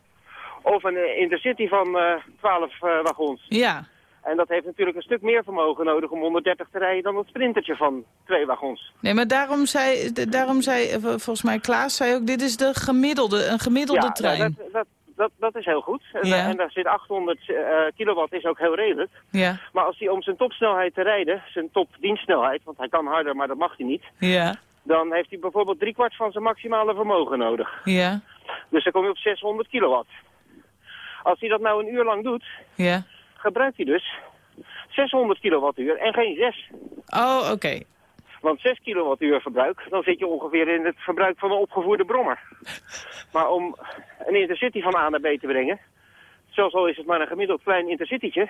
Of een eh, intercity van eh 12 eh, wagons. ja. En dat heeft natuurlijk een stuk meer vermogen nodig om 130 te rijden dan het sprintertje van twee wagons. Nee, maar daarom zei, daarom zei volgens mij Klaas zei ook, dit is de gemiddelde, een gemiddelde ja, trein. nou, dat, dat, dat, dat is heel goed. En, Ja. en daar zit 800 eh, kilowatt is ook heel redelijk. Ja, Maar als hij om zijn topsnelheid te rijden, zijn topdienstsnelheid, want hij kan harder, maar dat mag hij niet, ja, dan heeft hij bijvoorbeeld driekwart van zijn maximale vermogen nodig. ja, Dus dan kom je op 600 kilowatt. Als hij dat nou een uur lang doet, ja. gebruikt hij dus 600 kilowattuur en geen 6. Oh, oké. Want 6 kilowattuur verbruik, dan zit je ongeveer in het verbruik van een opgevoerde brommer. Maar om een intercity van A naar B te brengen, zelfs al is het maar een gemiddeld klein intercitytje,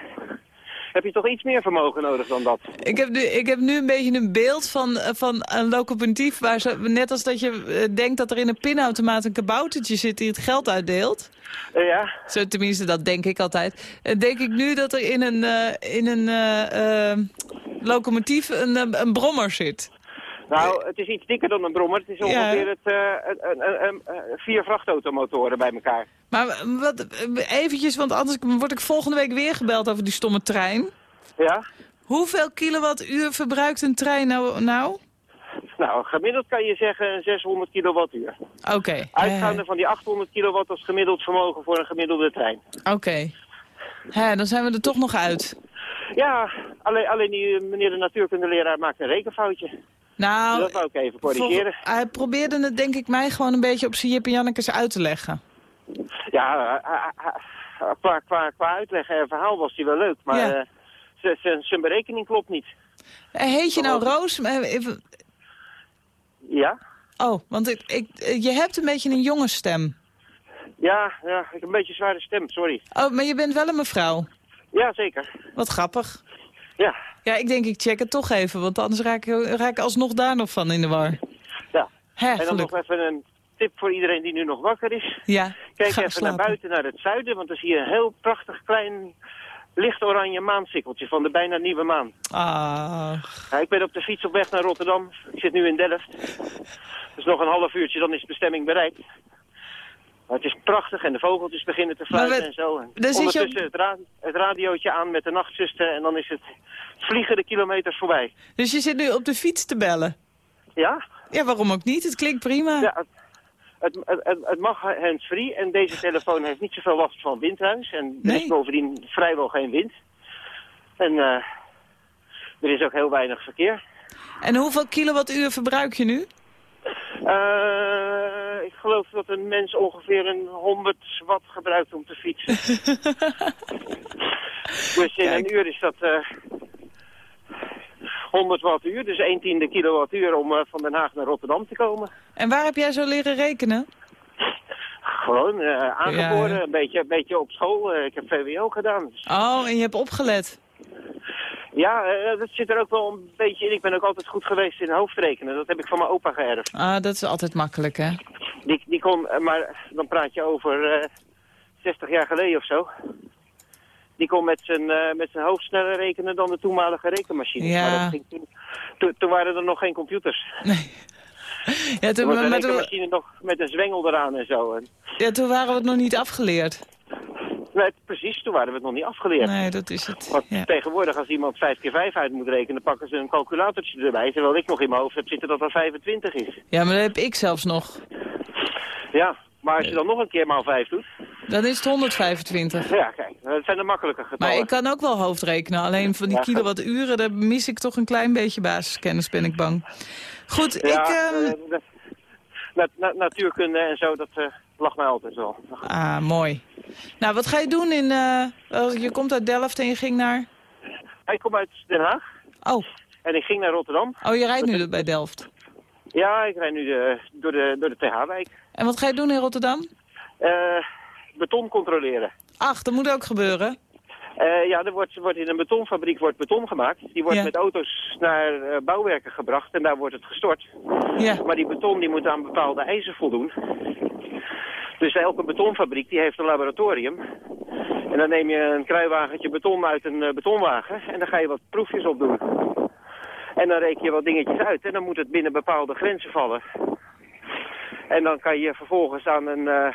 heb je toch iets meer vermogen nodig dan dat? Ik heb nu, ik heb nu een beetje een beeld van, eh, van een locomotief... waar ze, net als dat je eh, denkt dat er in een pinautomaat een kaboutertje zit... die het geld uitdeelt. Eh, ja. Zo, tenminste, dat denk ik altijd. Denk ik nu dat er in een, in een locomotief een, een brommer zit. Nou, het is iets dikker dan een brommer. Het is ongeveer het, eh, een- een- een- een- vier vrachtautomotoren bij elkaar. Maar wat, eventjes, want anders word ik volgende week weer gebeld over die stomme trein. Ja? Hoeveel kilowattuur verbruikt een trein nou? nou? Nou, gemiddeld kan je zeggen 600 kilowattuur. Oké. Uitgaande van die 800 kilowatt als gemiddeld vermogen voor een gemiddelde trein. Oké. Hè, dan zijn we er toch nog uit. Ja, alleen, alleen die eh, meneer de natuurkundeleraar maakt een rekenfoutje. Nou, dat even corrigeren. hij probeerde het denk ik mij gewoon een beetje op zijn Jip en Jannekes uit te leggen. Ja, qua, qua, qua uitleg en verhaal was hij wel leuk, maar Ja. eh, zijn berekening klopt niet. Eh, Heet je nou Roos? Eh, Ja? Oh, want ik, ik, je hebt een beetje een jonge stem. Ja, ja, ik heb een beetje een zware stem, sorry. Oh, maar je bent wel een mevrouw. Ja, zeker. Wat grappig. Ja. Ja, ik denk ik check het toch even, want anders raak ik, raak ik alsnog daar nog van in de war. Ja. Hè, en dan geluk. nog even een tip voor iedereen die nu nog wakker is. Ja, Kijk even slapen. naar buiten, naar het zuiden, want dan zie je een heel prachtig klein licht oranje maansikkeltje van de bijna nieuwe maan. Ah, Ja, ik ben op de fiets op weg naar Rotterdam. Ik zit nu in Delft. Dus nog een half uurtje, dan is de bestemming bereikt. Maar het is prachtig en de vogeltjes beginnen te fluiten we- en zo. En dan zit je ondertussen het, ra het radiootje aan met de nachtzuster en dan is het vliegen de kilometers voorbij. dus je zit nu op de fiets te bellen? Ja? Ja, waarom ook niet? Het klinkt prima. Ja, het, het, het, mag hands-free en deze telefoon heeft niet zoveel last van windruis. En er is bovendien vrijwel geen wind. En eh, er is ook heel weinig verkeer. En hoeveel kilowattuur verbruik je nu? Eh, ik geloof dat een mens ongeveer een 100 watt gebruikt om te fietsen. dus in een uur is dat eh 100 wattuur, dus 1 tiende kilowattuur om eh, van Den Haag naar Rotterdam te komen. En waar heb jij zo leren rekenen? Gewoon eh, aangeboren, Ja, ja. Een, beetje, een beetje op school. Eh, ik heb VWO gedaan. Dus Oh, en je hebt opgelet. Ja, eh, dat zit er ook wel een beetje in. Ik ben ook altijd goed geweest in hoofdrekenen. Dat heb ik van mijn opa geërfd. Ah, dat is altijd makkelijk, hè? Die, die kon, eh, maar dan praat je over eh 60 jaar geleden of zo. Die kon met zijn, met zijn hoofd sneller rekenen dan de toenmalige rekenmachine. Ja. Maar dat ging toen, toen, toen waren er nog geen computers. Ja, Toen toen, was de rekenmachine nog met een zwengel eraan en zo. En, ja, toen waren we het nog niet afgeleerd. Nee, precies, toen waren we het nog niet afgeleerd. Nee, dat is het. Want Ja. tegenwoordig als iemand 5 keer 5 uit moet rekenen, pakken ze een calculatortje erbij. Terwijl ik nog in mijn hoofd heb zitten dat dat 25 is. ja, maar dat heb ik zelfs nog. Ja, maar als je dan nog een keer maal 5 doet, Dan is het 125. ja kijk, dat zijn de makkelijke getallen. Maar ik kan ook wel hoofdrekenen. Alleen van die kilowatturen, daar mis ik toch een klein beetje basiskennis, ben ik bang. Goed, Ja, ik... ehm, eh, na- na- na- natuurkunde en zo, dat eh, lag mij altijd wel. Ah, mooi. Nou, wat ga je doen in... eh, als je komt uit Delft en je ging naar... Ik kom uit Den Haag. Oh. En ik ging naar Rotterdam. Oh, je rijdt nu bij Delft. Ja, ik rijd nu de, door de, door de TH-wijk. En wat ga je doen in Rotterdam? Eh, beton controleren. Ach, dat moet ook gebeuren. Eh, ja, er wordt, wordt in een betonfabriek wordt beton gemaakt. Die wordt Ja. met auto's naar eh, bouwwerken gebracht en daar wordt het gestort. Ja. Maar die beton die moet aan bepaalde eisen voldoen. Dus elke betonfabriek die heeft een laboratorium. En dan neem je een kruiwagentje beton uit een eh, betonwagen en dan ga je wat proefjes op doen. En dan reken je wat dingetjes uit en dan moet het binnen bepaalde grenzen vallen. En dan kan je vervolgens aan een eh,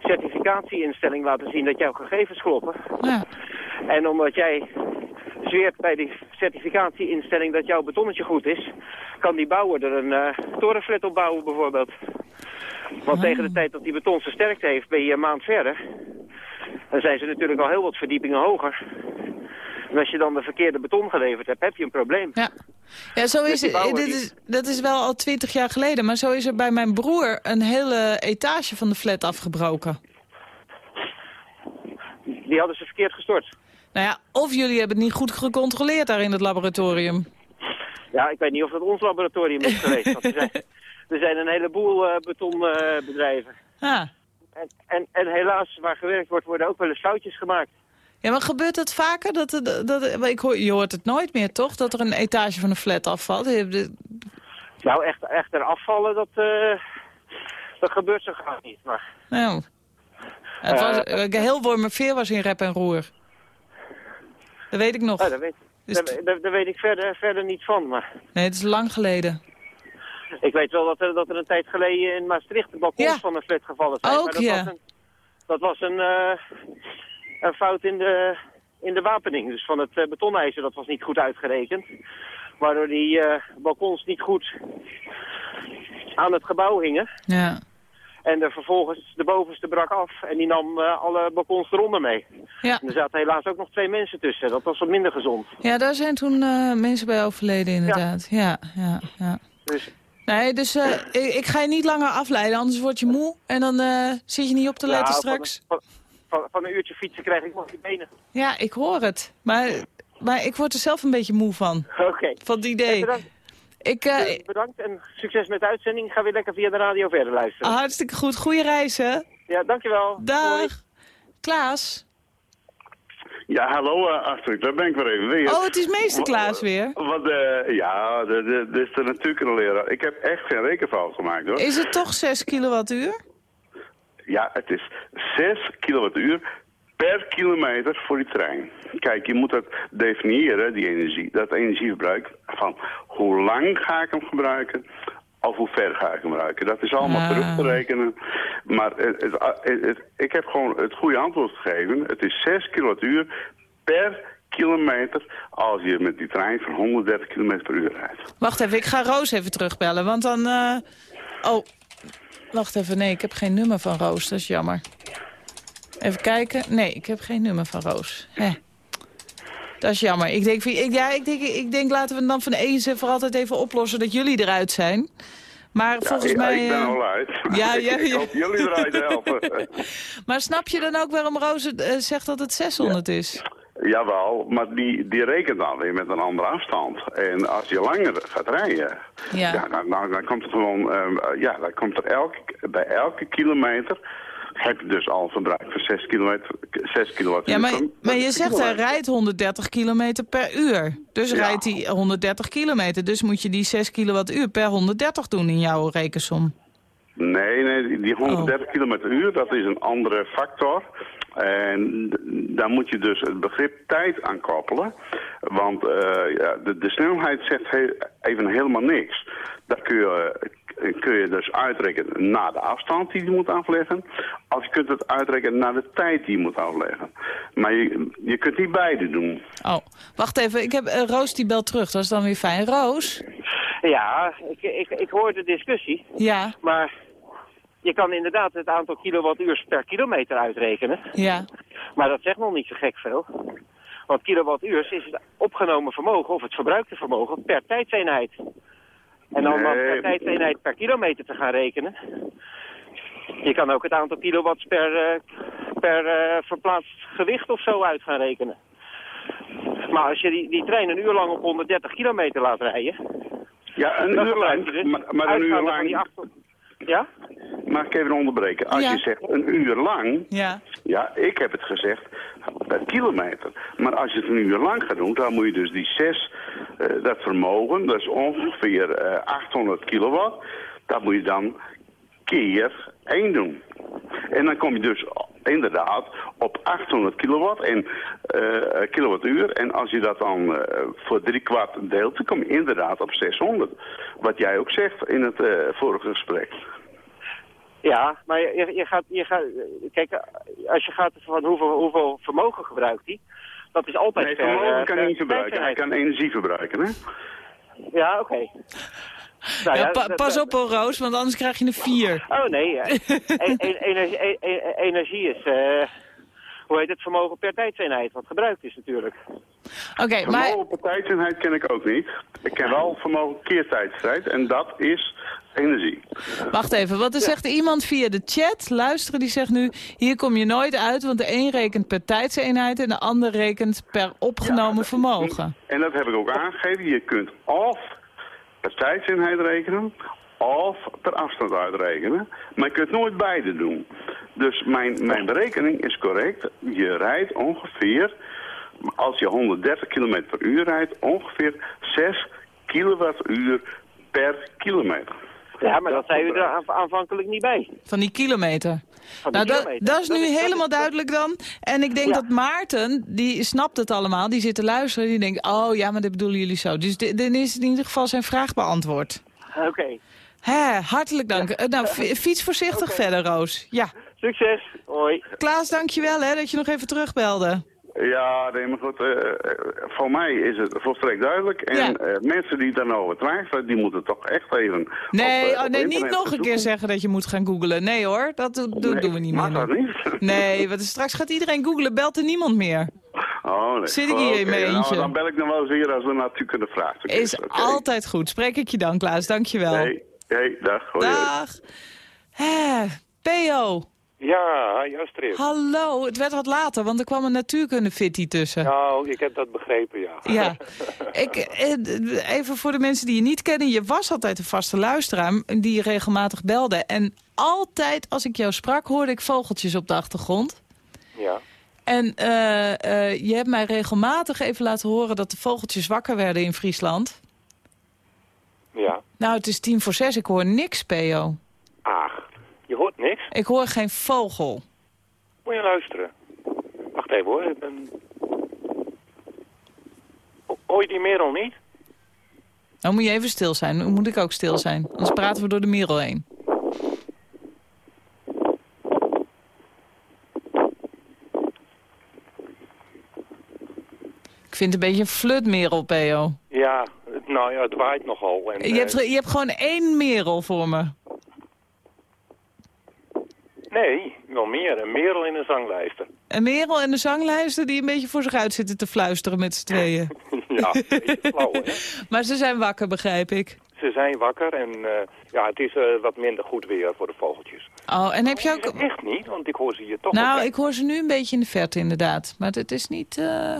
certificatieinstelling laten zien dat jouw gegevens kloppen. Ja. En omdat jij zweert bij die certificatieinstelling dat jouw betonnetje goed is, kan die bouwer er een eh torenflat op bouwen bijvoorbeeld. Want tegen de tijd dat die beton zijn sterkte heeft, ben je een maand verder. Dan zijn ze natuurlijk al heel wat verdiepingen hoger. En als je dan de verkeerde beton geleverd hebt, heb je een probleem. Ja, ja zo Dus is Dit die- is, dat is wel al twintig jaar geleden. Maar zo is er bij mijn broer een hele etage van de flat afgebroken. Die hadden ze verkeerd gestort. Nou ja, of jullie hebben het niet goed gecontroleerd daar in het laboratorium. Ja, ik weet niet of dat ons laboratorium is geweest. Want er, zijn, er zijn een heleboel eh, betonbedrijven. Ah, en, en, en helaas, waar gewerkt wordt, worden ook wel eens foutjes gemaakt. Ja, maar gebeurt het vaker? Dat, dat, dat, ik hoor, je hoort het nooit meer, toch? Dat er een etage van een flat afvalt. De- Nou, echt, echt er afvallen, dat, eh, dat gebeurt zo gauw niet. Maar Nou, het was, Eh, eh, heel Wormerveer was in rep en roer. Dat weet ik nog. oh, daar, weet, Dus weet ik verder, verder niet van. Maar Nee, het is lang geleden. ik weet wel dat er, dat er een tijd geleden in Maastricht de balkons Ja. van een flat gevallen zijn. Ook, maar dat ja. was een, dat was een, eh, een fout in de, in de wapening. Dus van het eh, betonijzer, dat was niet goed uitgerekend. Waardoor die eh, balkons niet goed aan het gebouw hingen. Ja. En er vervolgens de bovenste brak af en die nam alle balkons eronder mee. Ja. En er zaten helaas ook nog twee mensen tussen. Dat was wat minder gezond. ja, daar zijn toen mensen bij overleden inderdaad. Ja, ja, ja. Dus Nee, dus eh, ik, ik ga je niet langer afleiden, anders word je moe. En dan eh, zit je niet op te letten nou, straks. Van, van, van, een uurtje fietsen krijg ik nog die benen. Ja, ik hoor het. Maar, maar ik word er zelf een beetje moe van. Oké. Van het idee. Bedankt. Ik, eh, bedankt en succes met de uitzending. Ik ga weer lekker via de radio verder luisteren. hartstikke goed. Goeie reizen. Ja, dankjewel. Dag. Klaas. Ja, hallo uh, Astrid, daar ben ik weer even weer. Oh, het is meester Klaas weer. Wat, eh, ja, dit is de natuurkunde leraar. Ik heb echt geen rekenfout gemaakt hoor. Is het toch 6 kilowattuur? Ja, het is 6 kilowattuur per kilometer voor die trein. Kijk, je moet het definiëren, die energie, dat energieverbruik, van hoe lang ga ik hem gebruiken of hoe ver ga ik hem gebruiken. Dat is allemaal Ah. terug te rekenen. Maar het, het, het- het- ik heb gewoon het goede antwoord gegeven. Het is 6 kilowattuur per kilometer als je met die trein van 130 km per uur rijdt. Wacht even, ik ga Roos even terugbellen, want dan... eh, Oh, wacht even, nee, ik heb geen nummer van Roos, dat is jammer. Even kijken. Nee, ik heb geen nummer van Roos. Hè. Dat is jammer. Ik denk, ik, ja, ik, denk, ik denk, laten we het dan van eens en voor altijd even oplossen dat jullie eruit zijn. Maar volgens mij... ik ben eh, al uit. Ja, ik, ja, ik ja. hoop jullie eruit helpen. Maar snap je dan ook waarom Roos het, eh, zegt dat het 600 is? Jawel, maar die, die rekent dan weer met een andere afstand. En als je langer gaat rijden, Ja. ja. dan, dan, dan komt er gewoon, ehm, ja, dan komt er elke, bij elke kilometer heb dus al verbruik van 6 kilometer, 6 kilowattuur. Ja, maar, maar je zegt hij kilometer. rijdt 130 kilometer per uur. Dus Ja. rijdt hij 130 kilometer. Dus moet je die 6 kilowattuur per 130 doen in jouw rekensom. Nee, nee, die- die 130 Oh. per uur, dat is een andere factor. En daar moet je dus het begrip tijd aan koppelen. Want eh, ja, de, de snelheid zegt he- even helemaal niks. Dat kun je, kun je dus uitrekenen naar de afstand die je moet afleggen. Of je kunt het uitrekenen naar de tijd die je moet afleggen. Maar je, je kunt niet beide doen. Oh, wacht even. Ik heb eh, Roos die belt terug. Dat is dan weer fijn. Roos? Ja, ik, ik, ik hoor de discussie. Ja, Maar je kan inderdaad het aantal kilowattuur per kilometer uitrekenen. ja. Maar dat zegt nog niet zo gek veel. Want kilowattuur is het opgenomen vermogen of het verbruikte vermogen per tijdseenheid. En dan Nee. per tijdseenheid per kilometer te gaan rekenen. Je kan ook het aantal kilowatts per, eh, per eh, verplaatst gewicht of zo uit gaan rekenen. Maar als je die, die trein een uur lang op 130 kilometer laat rijden... Ja, een uur lang. dus Maar, maar een uur lang. Ja? Mag ik even onderbreken? Als Ja. je zegt een uur lang, Ja. ja, ik heb het gezegd per kilometer. Maar als je het een uur lang gaat doen, dan moet je dus die zes, eh, dat vermogen, dat is ongeveer eh, 800 kilowatt, dat moet je dan keer 1 doen. En dan kom je dus inderdaad op 800 kilowatt en eh, kilowattuur. En als je dat dan eh, voor drie kwart deelt, dan kom je inderdaad op 600. Wat jij ook zegt in het eh, vorige gesprek. Ja, maar je, je gaat, je gaat, kijk, als je gaat van hoeveel, hoeveel vermogen gebruikt hij, dat is altijd Nee, per, vermogen eh, kan hij niet verbruiken. Hij kan energie verbruiken, hè? Ja, oké. Nou Ja, ja, pa- dat- pas op hoor, Roos, want anders krijg je een 4. Oh nee, eh, e- e- energie, e- e- energie is, eh, hoe heet het, vermogen per tijdseenheid, wat gebruikt is natuurlijk. Oké, maar... Vermogen per tijdseenheid ken ik ook niet. Ik ken wel vermogen keertijdstijd en dat is energie. Wacht even, wat er zegt iemand via de chat, luisteren, die zegt nu... hier kom je nooit uit, want de een rekent per tijdseenheid... en de ander rekent per opgenomen vermogen. En dat heb ik ook aangegeven. Je kunt of per tijdseenheid rekenen of per afstand uitrekenen. Maar je kunt nooit beide doen. Dus mijn, mijn berekening is correct. Je rijdt ongeveer, als je 130 km per uur rijdt, ongeveer 6 kilowattuur per kilometer. Ja, maar dat zei u er aanv- aanvankelijk niet bij. Van die kilometer. Van die nou, dat, kilometer. dat is nu Dat is- dat helemaal is- duidelijk dan. En ik denk Ja. dat Maarten, die snapt het allemaal, die zit te luisteren. Die denkt, oh ja, maar dat bedoelen jullie zo. Dus dan is in ieder geval zijn vraag beantwoord. Oké. Hè, hartelijk dank. Eh, Nou, fi- fiets voorzichtig verder, Roos. Ja. Succes. Hoi. Klaas, dankjewel hè, dat je nog even terugbelde. Ja, nee, maar goed, eh, eh, voor mij is het volstrekt duidelijk. En Ja. eh, mensen die daarover twijfelen, die moeten toch echt even... Nee, op, oh, nee niet nog een keer zeggen dat je moet gaan googlen. Nee hoor, dat do- do- Nee, doen we niet meer. dat niet? Nee, want straks gaat iedereen googlen, belt er niemand meer. Oh, nee. Zit ik hier in mijn nou, eentje? dan bel ik nog wel eens weer als er natuurkunde vraagt. Is altijd goed. Spreek ik je dan, Klaas. Dankjewel. Hey, hey, dag. Hoi. Dag. Hè, Theo. Ja, hi Astrid. Hallo, het werd wat later, want er kwam een natuurkunde-fitty tussen. Nou, ik heb dat begrepen, ja. Ja, ik, eh, even voor de mensen die je niet kennen. Je was altijd een vaste luisteraar die je regelmatig belde. En altijd als ik jou sprak, hoorde ik vogeltjes op de achtergrond. Ja. En eh, eh, je hebt mij regelmatig even laten horen dat de vogeltjes wakker werden in Friesland. Ja. Nou, het is tien voor zes, ik hoor niks, Peo. Ach, je hoort niks? Ik hoor geen vogel. Moet je luisteren. Wacht even hoor. ik ben- Ho- Hoor je die merel niet? Dan moet je even stil zijn. Dan moet ik ook stil zijn. Anders praten we door de merel heen. Ik vind het een beetje een flutmerel, Peo. Ja, nou ja, het waait nogal. En, Je hebt, eh, je hebt gewoon één merel voor me. Nee, wel meer. Een merel in een zanglijster. Een merel en een zanglijster die een beetje voor zich uit zitten te fluisteren met z'n tweeën. ja, een beetje flauw, hè? Maar ze zijn wakker, begrijp ik. Ze zijn wakker en eh, ja, het is eh, wat minder goed weer voor de vogeltjes. Oh, en heb je ook... Echt niet, want ik hoor ze hier toch Nou, ik hoor ze nu een beetje in de verte inderdaad. Maar het is niet... eh,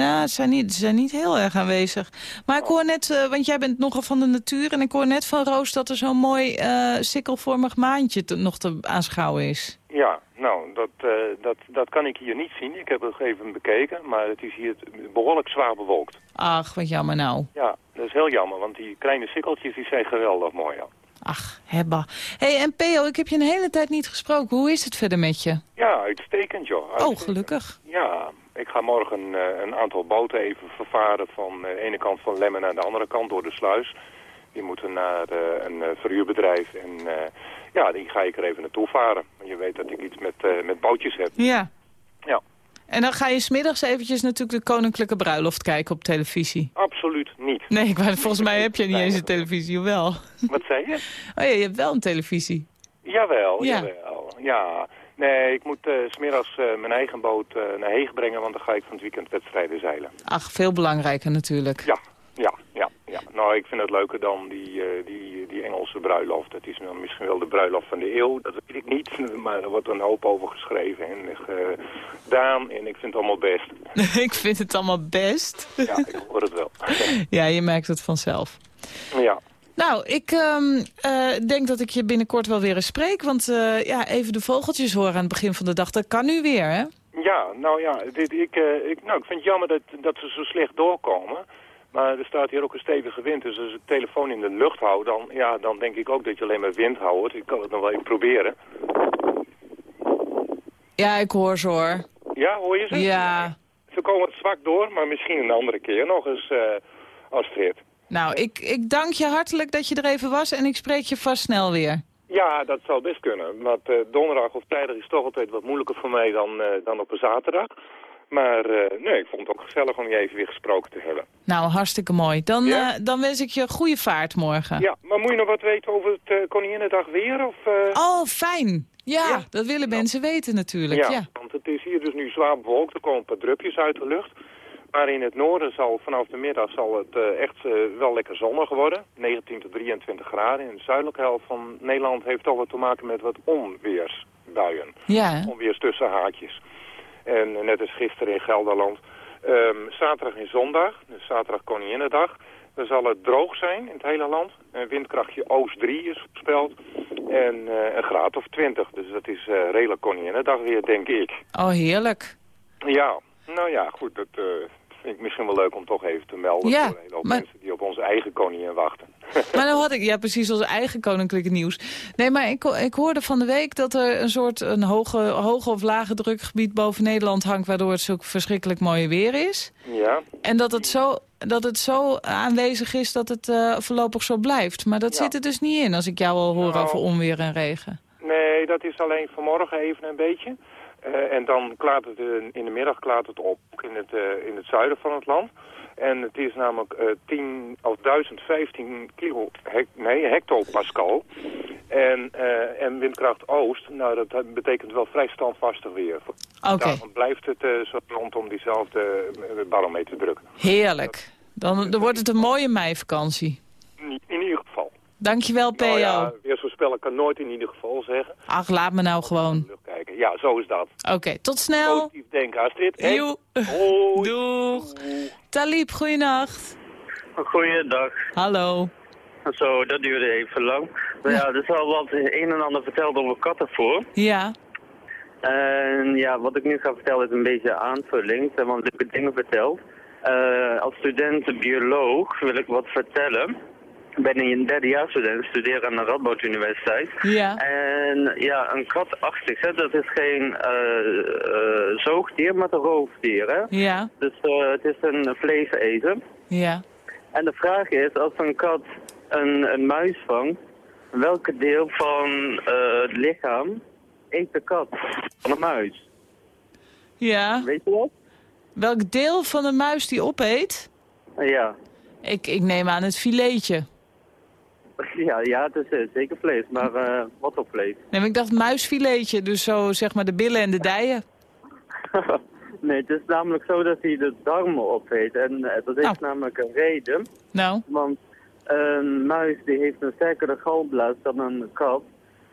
Nou, ze zijn, niet, ze zijn niet heel erg aanwezig. Maar ik hoor net, eh, want jij bent nogal van de natuur... en ik hoor net van Roos dat er zo'n mooi eh, sikkelvormig maantje te- nog te aanschouwen is. Ja, nou, dat, eh, dat, dat kan ik hier niet zien. Ik heb het even bekeken, maar het is hier behoorlijk zwaar bewolkt. Ach, wat jammer nou. Ja, dat is heel jammer, want die kleine sikkeltjes die zijn geweldig mooi. Ja, Ach, hebba. hey, en Peo, ik heb je een hele tijd niet gesproken. Hoe is het verder met je? ja uitstekend joh. Oh, gelukkig. Ja, ik ga morgen eh, een aantal boten even vervaren van eh, de ene kant van Lemmen naar de andere kant door de sluis. Die moeten naar eh, een verhuurbedrijf en ja, die ga ik er even naartoe varen. Want je weet dat ik iets met, met bootjes heb. Ja. Ja. En dan ga je smiddags eventjes natuurlijk de koninklijke bruiloft kijken op televisie. Absoluut niet. Nee, volgens mij heb je niet eens een televisie, wel. Wat zei je? Oh ja, je hebt wel een televisie. Jawel, Ja. jawel. Ja, nee, ik moet s smiddags eh, mijn eigen boot eh, naar Heeg brengen, want dan ga ik van het weekend wedstrijden zeilen. Ach, veel belangrijker natuurlijk. Ja, ja, ja, ja. Nou, ik vind het leuker dan die, die, die Engelse bruiloft. Het is misschien wel de bruiloft van de eeuw, dat weet ik niet. Maar er wordt een hoop over geschreven en gedaan en ik vind het allemaal best. ik vind het allemaal best. Ja, ik hoor het wel. ja, je merkt het vanzelf. ja. Nou, ik ehm, eh, denk dat ik je binnenkort wel weer eens spreek. Want eh, ja, even de vogeltjes horen aan het begin van de dag. Dat kan nu weer, hè? Ja, nou ja, dit, ik, eh, ik, nou, ik vind het jammer dat, dat ze zo slecht doorkomen. Maar er staat hier ook een stevige wind, dus als ik de telefoon in de lucht hou, dan, ja, dan denk ik ook dat je alleen maar wind houdt. Ik kan het nog wel even proberen. Ja, ik hoor ze hoor. Ja, hoor je ze? Ja. Ze komen zwak door, maar misschien een andere keer nog eens, Astrid. Nou, ik, ik dank je hartelijk dat je er even was en ik spreek je vast snel weer. Ja, dat zou best kunnen. Want eh, donderdag of vrijdag is toch altijd wat moeilijker voor mij dan, eh, dan op een zaterdag. Maar eh, nee, ik vond het ook gezellig om je even weer gesproken te hebben. Nou, hartstikke mooi. Dan, Ja? dan wens ik je goede vaart morgen. Ja, maar moet je nog wat weten over het uh, Koninginnedag weer? Of? Oh, fijn. Ja, dat willen mensen weten natuurlijk. Ja. Ja, want het is hier dus nu zwaar bewolkt. Er komen een paar drupjes uit de lucht. Maar in het noorden zal vanaf de middag zal het eh, echt eh, wel lekker zonnig worden. 19 tot 23 graden. In de zuidelijke helft van Nederland heeft toch wat te maken met wat onweersbuien. Ja? Onweers tussen haakjes. En net als gisteren in Gelderland. Ehm, zaterdag en zondag, dus zaterdag Koninginnedag. Dan zal het droog zijn in het hele land. Een windkrachtje oost 3 is voorspeld. En eh, een graad of 20. Dus dat is uh, redelijk dag weer, denk ik. Oh, heerlijk. Ja, nou ja, goed. Dat uh, vind ik misschien wel leuk om toch even te melden. Ja, voor een hoop mensen die op onze eigen koningin wachten. Maar dan had ik, ja precies, onze eigen koninklijke nieuws. Nee, maar ik, ik hoorde van de week dat er een soort een hoge, hoge of lage drukgebied boven Nederland hangt... waardoor het zo verschrikkelijk mooi weer is. Ja. En dat het zo, dat het zo aanwezig is dat het uh, voorlopig zo blijft. Maar dat zit er dus niet in als ik jou al hoor Nou. over onweer en regen. Nee, dat is alleen vanmorgen even een beetje. Uh, en dan klaart het in de middag klaart het op in het, uh, in het zuiden van het land. En het is namelijk 10 of 1015 kilo, hec, nee, hectopascal. En, en windkracht oost, nou dat betekent wel vrij standvastig weer. Oké. Okay. Dan blijft het zo rondom diezelfde barometer druk. Heerlijk. Dan, dan wordt het een mooie meivakantie. In ieder geval. Dankjewel, P.O. Nou ja, weer voorspellen kan nooit in ieder geval zeggen. Ach, laat me nou gewoon. Kijken. Ja, zo is dat. Oké, okay, tot snel. Positief denken, Astrid. Hey. Doeg. Doeg. Talib, goeienacht. Goeiedag. Hallo. Zo, dat duurde even lang. Maar ja, er is al wat een en ander verteld over katten voor. Ja. En ja, wat ik nu ga vertellen is een beetje aanvulling. Ze hebben leuke dingen verteld. Uh, als student bioloog wil ik wat vertellen. Ik ben een derdejaarsstudent, studeer aan de Radboud Universiteit. Ja. En ja, een katachtig, hè, dat is geen uh, uh, zoogdier, maar een roofdier. Hè? Ja. Dus uh, het is een vleeseter. Ja. En de vraag is, als een kat een, een muis vangt, welke deel van het lichaam eet de kat van een muis? Ja. Weet je dat? Welk deel van de muis die opeet? Ja. Ik, ik neem aan het filetje. Ja, ja het is uh, zeker vlees, maar uh, wat voor vlees? Nee, maar ik dacht muisfiletje, dus zo zeg maar de billen en de dijen. nee, het is namelijk zo dat hij de darmen opeet. En uh, dat heeft oh. namelijk een reden. Nou? Want een muis die heeft een sterkere galblaas dan een kat.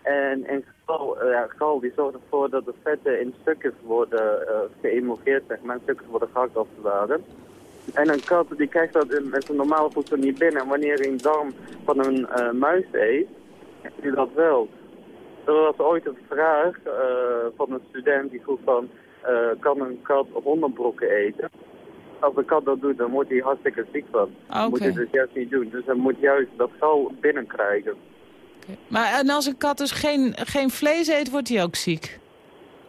En een gal, ja, gal die zorgt ervoor dat de vetten in stukjes worden geëmogeerd, zeg maar, in stukjes worden gehakt als het ware. En een kat die krijgt dat met zijn normale voedsel niet binnen. En wanneer hij een darm van een uh, muis eet, heeft hij dat wel. Er was ooit een vraag uh, van een student die vroeg van, uh, kan een kat hondenbrokken eten? Als een kat dat doet, dan wordt hij hartstikke ziek van. Okay. Dat moet hij dus juist niet doen. Dus hij moet juist dat gal binnenkrijgen. Okay. Maar en als een kat dus geen, geen vlees eet, wordt hij ook ziek?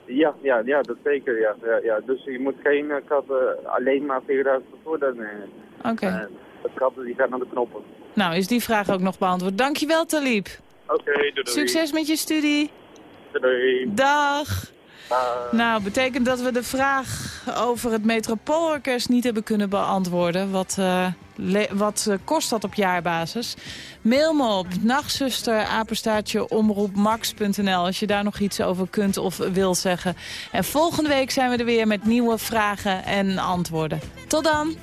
Ja, ja, ja, dat zeker, ja. ja, ja. Dus je moet geen uh, katten alleen maar 4000 voordelen nemen. Oké. Okay. Uh, de katten die gaan naar de knoppen. Nou, is die vraag ook nog beantwoord. Dankjewel, Talib. Oké, okay, doei, doei. Succes met je studie. Doei. Dag. Uh. Nou, betekent dat we de vraag over het Metropoolorkest niet hebben kunnen beantwoorden. Wat, uh, wat uh, kost dat op jaarbasis? Mail me op nachtzuster, apenstaartje, omroepmax.nl als je daar nog iets over kunt of wil zeggen. En volgende week zijn we er weer met nieuwe vragen en antwoorden. Tot dan!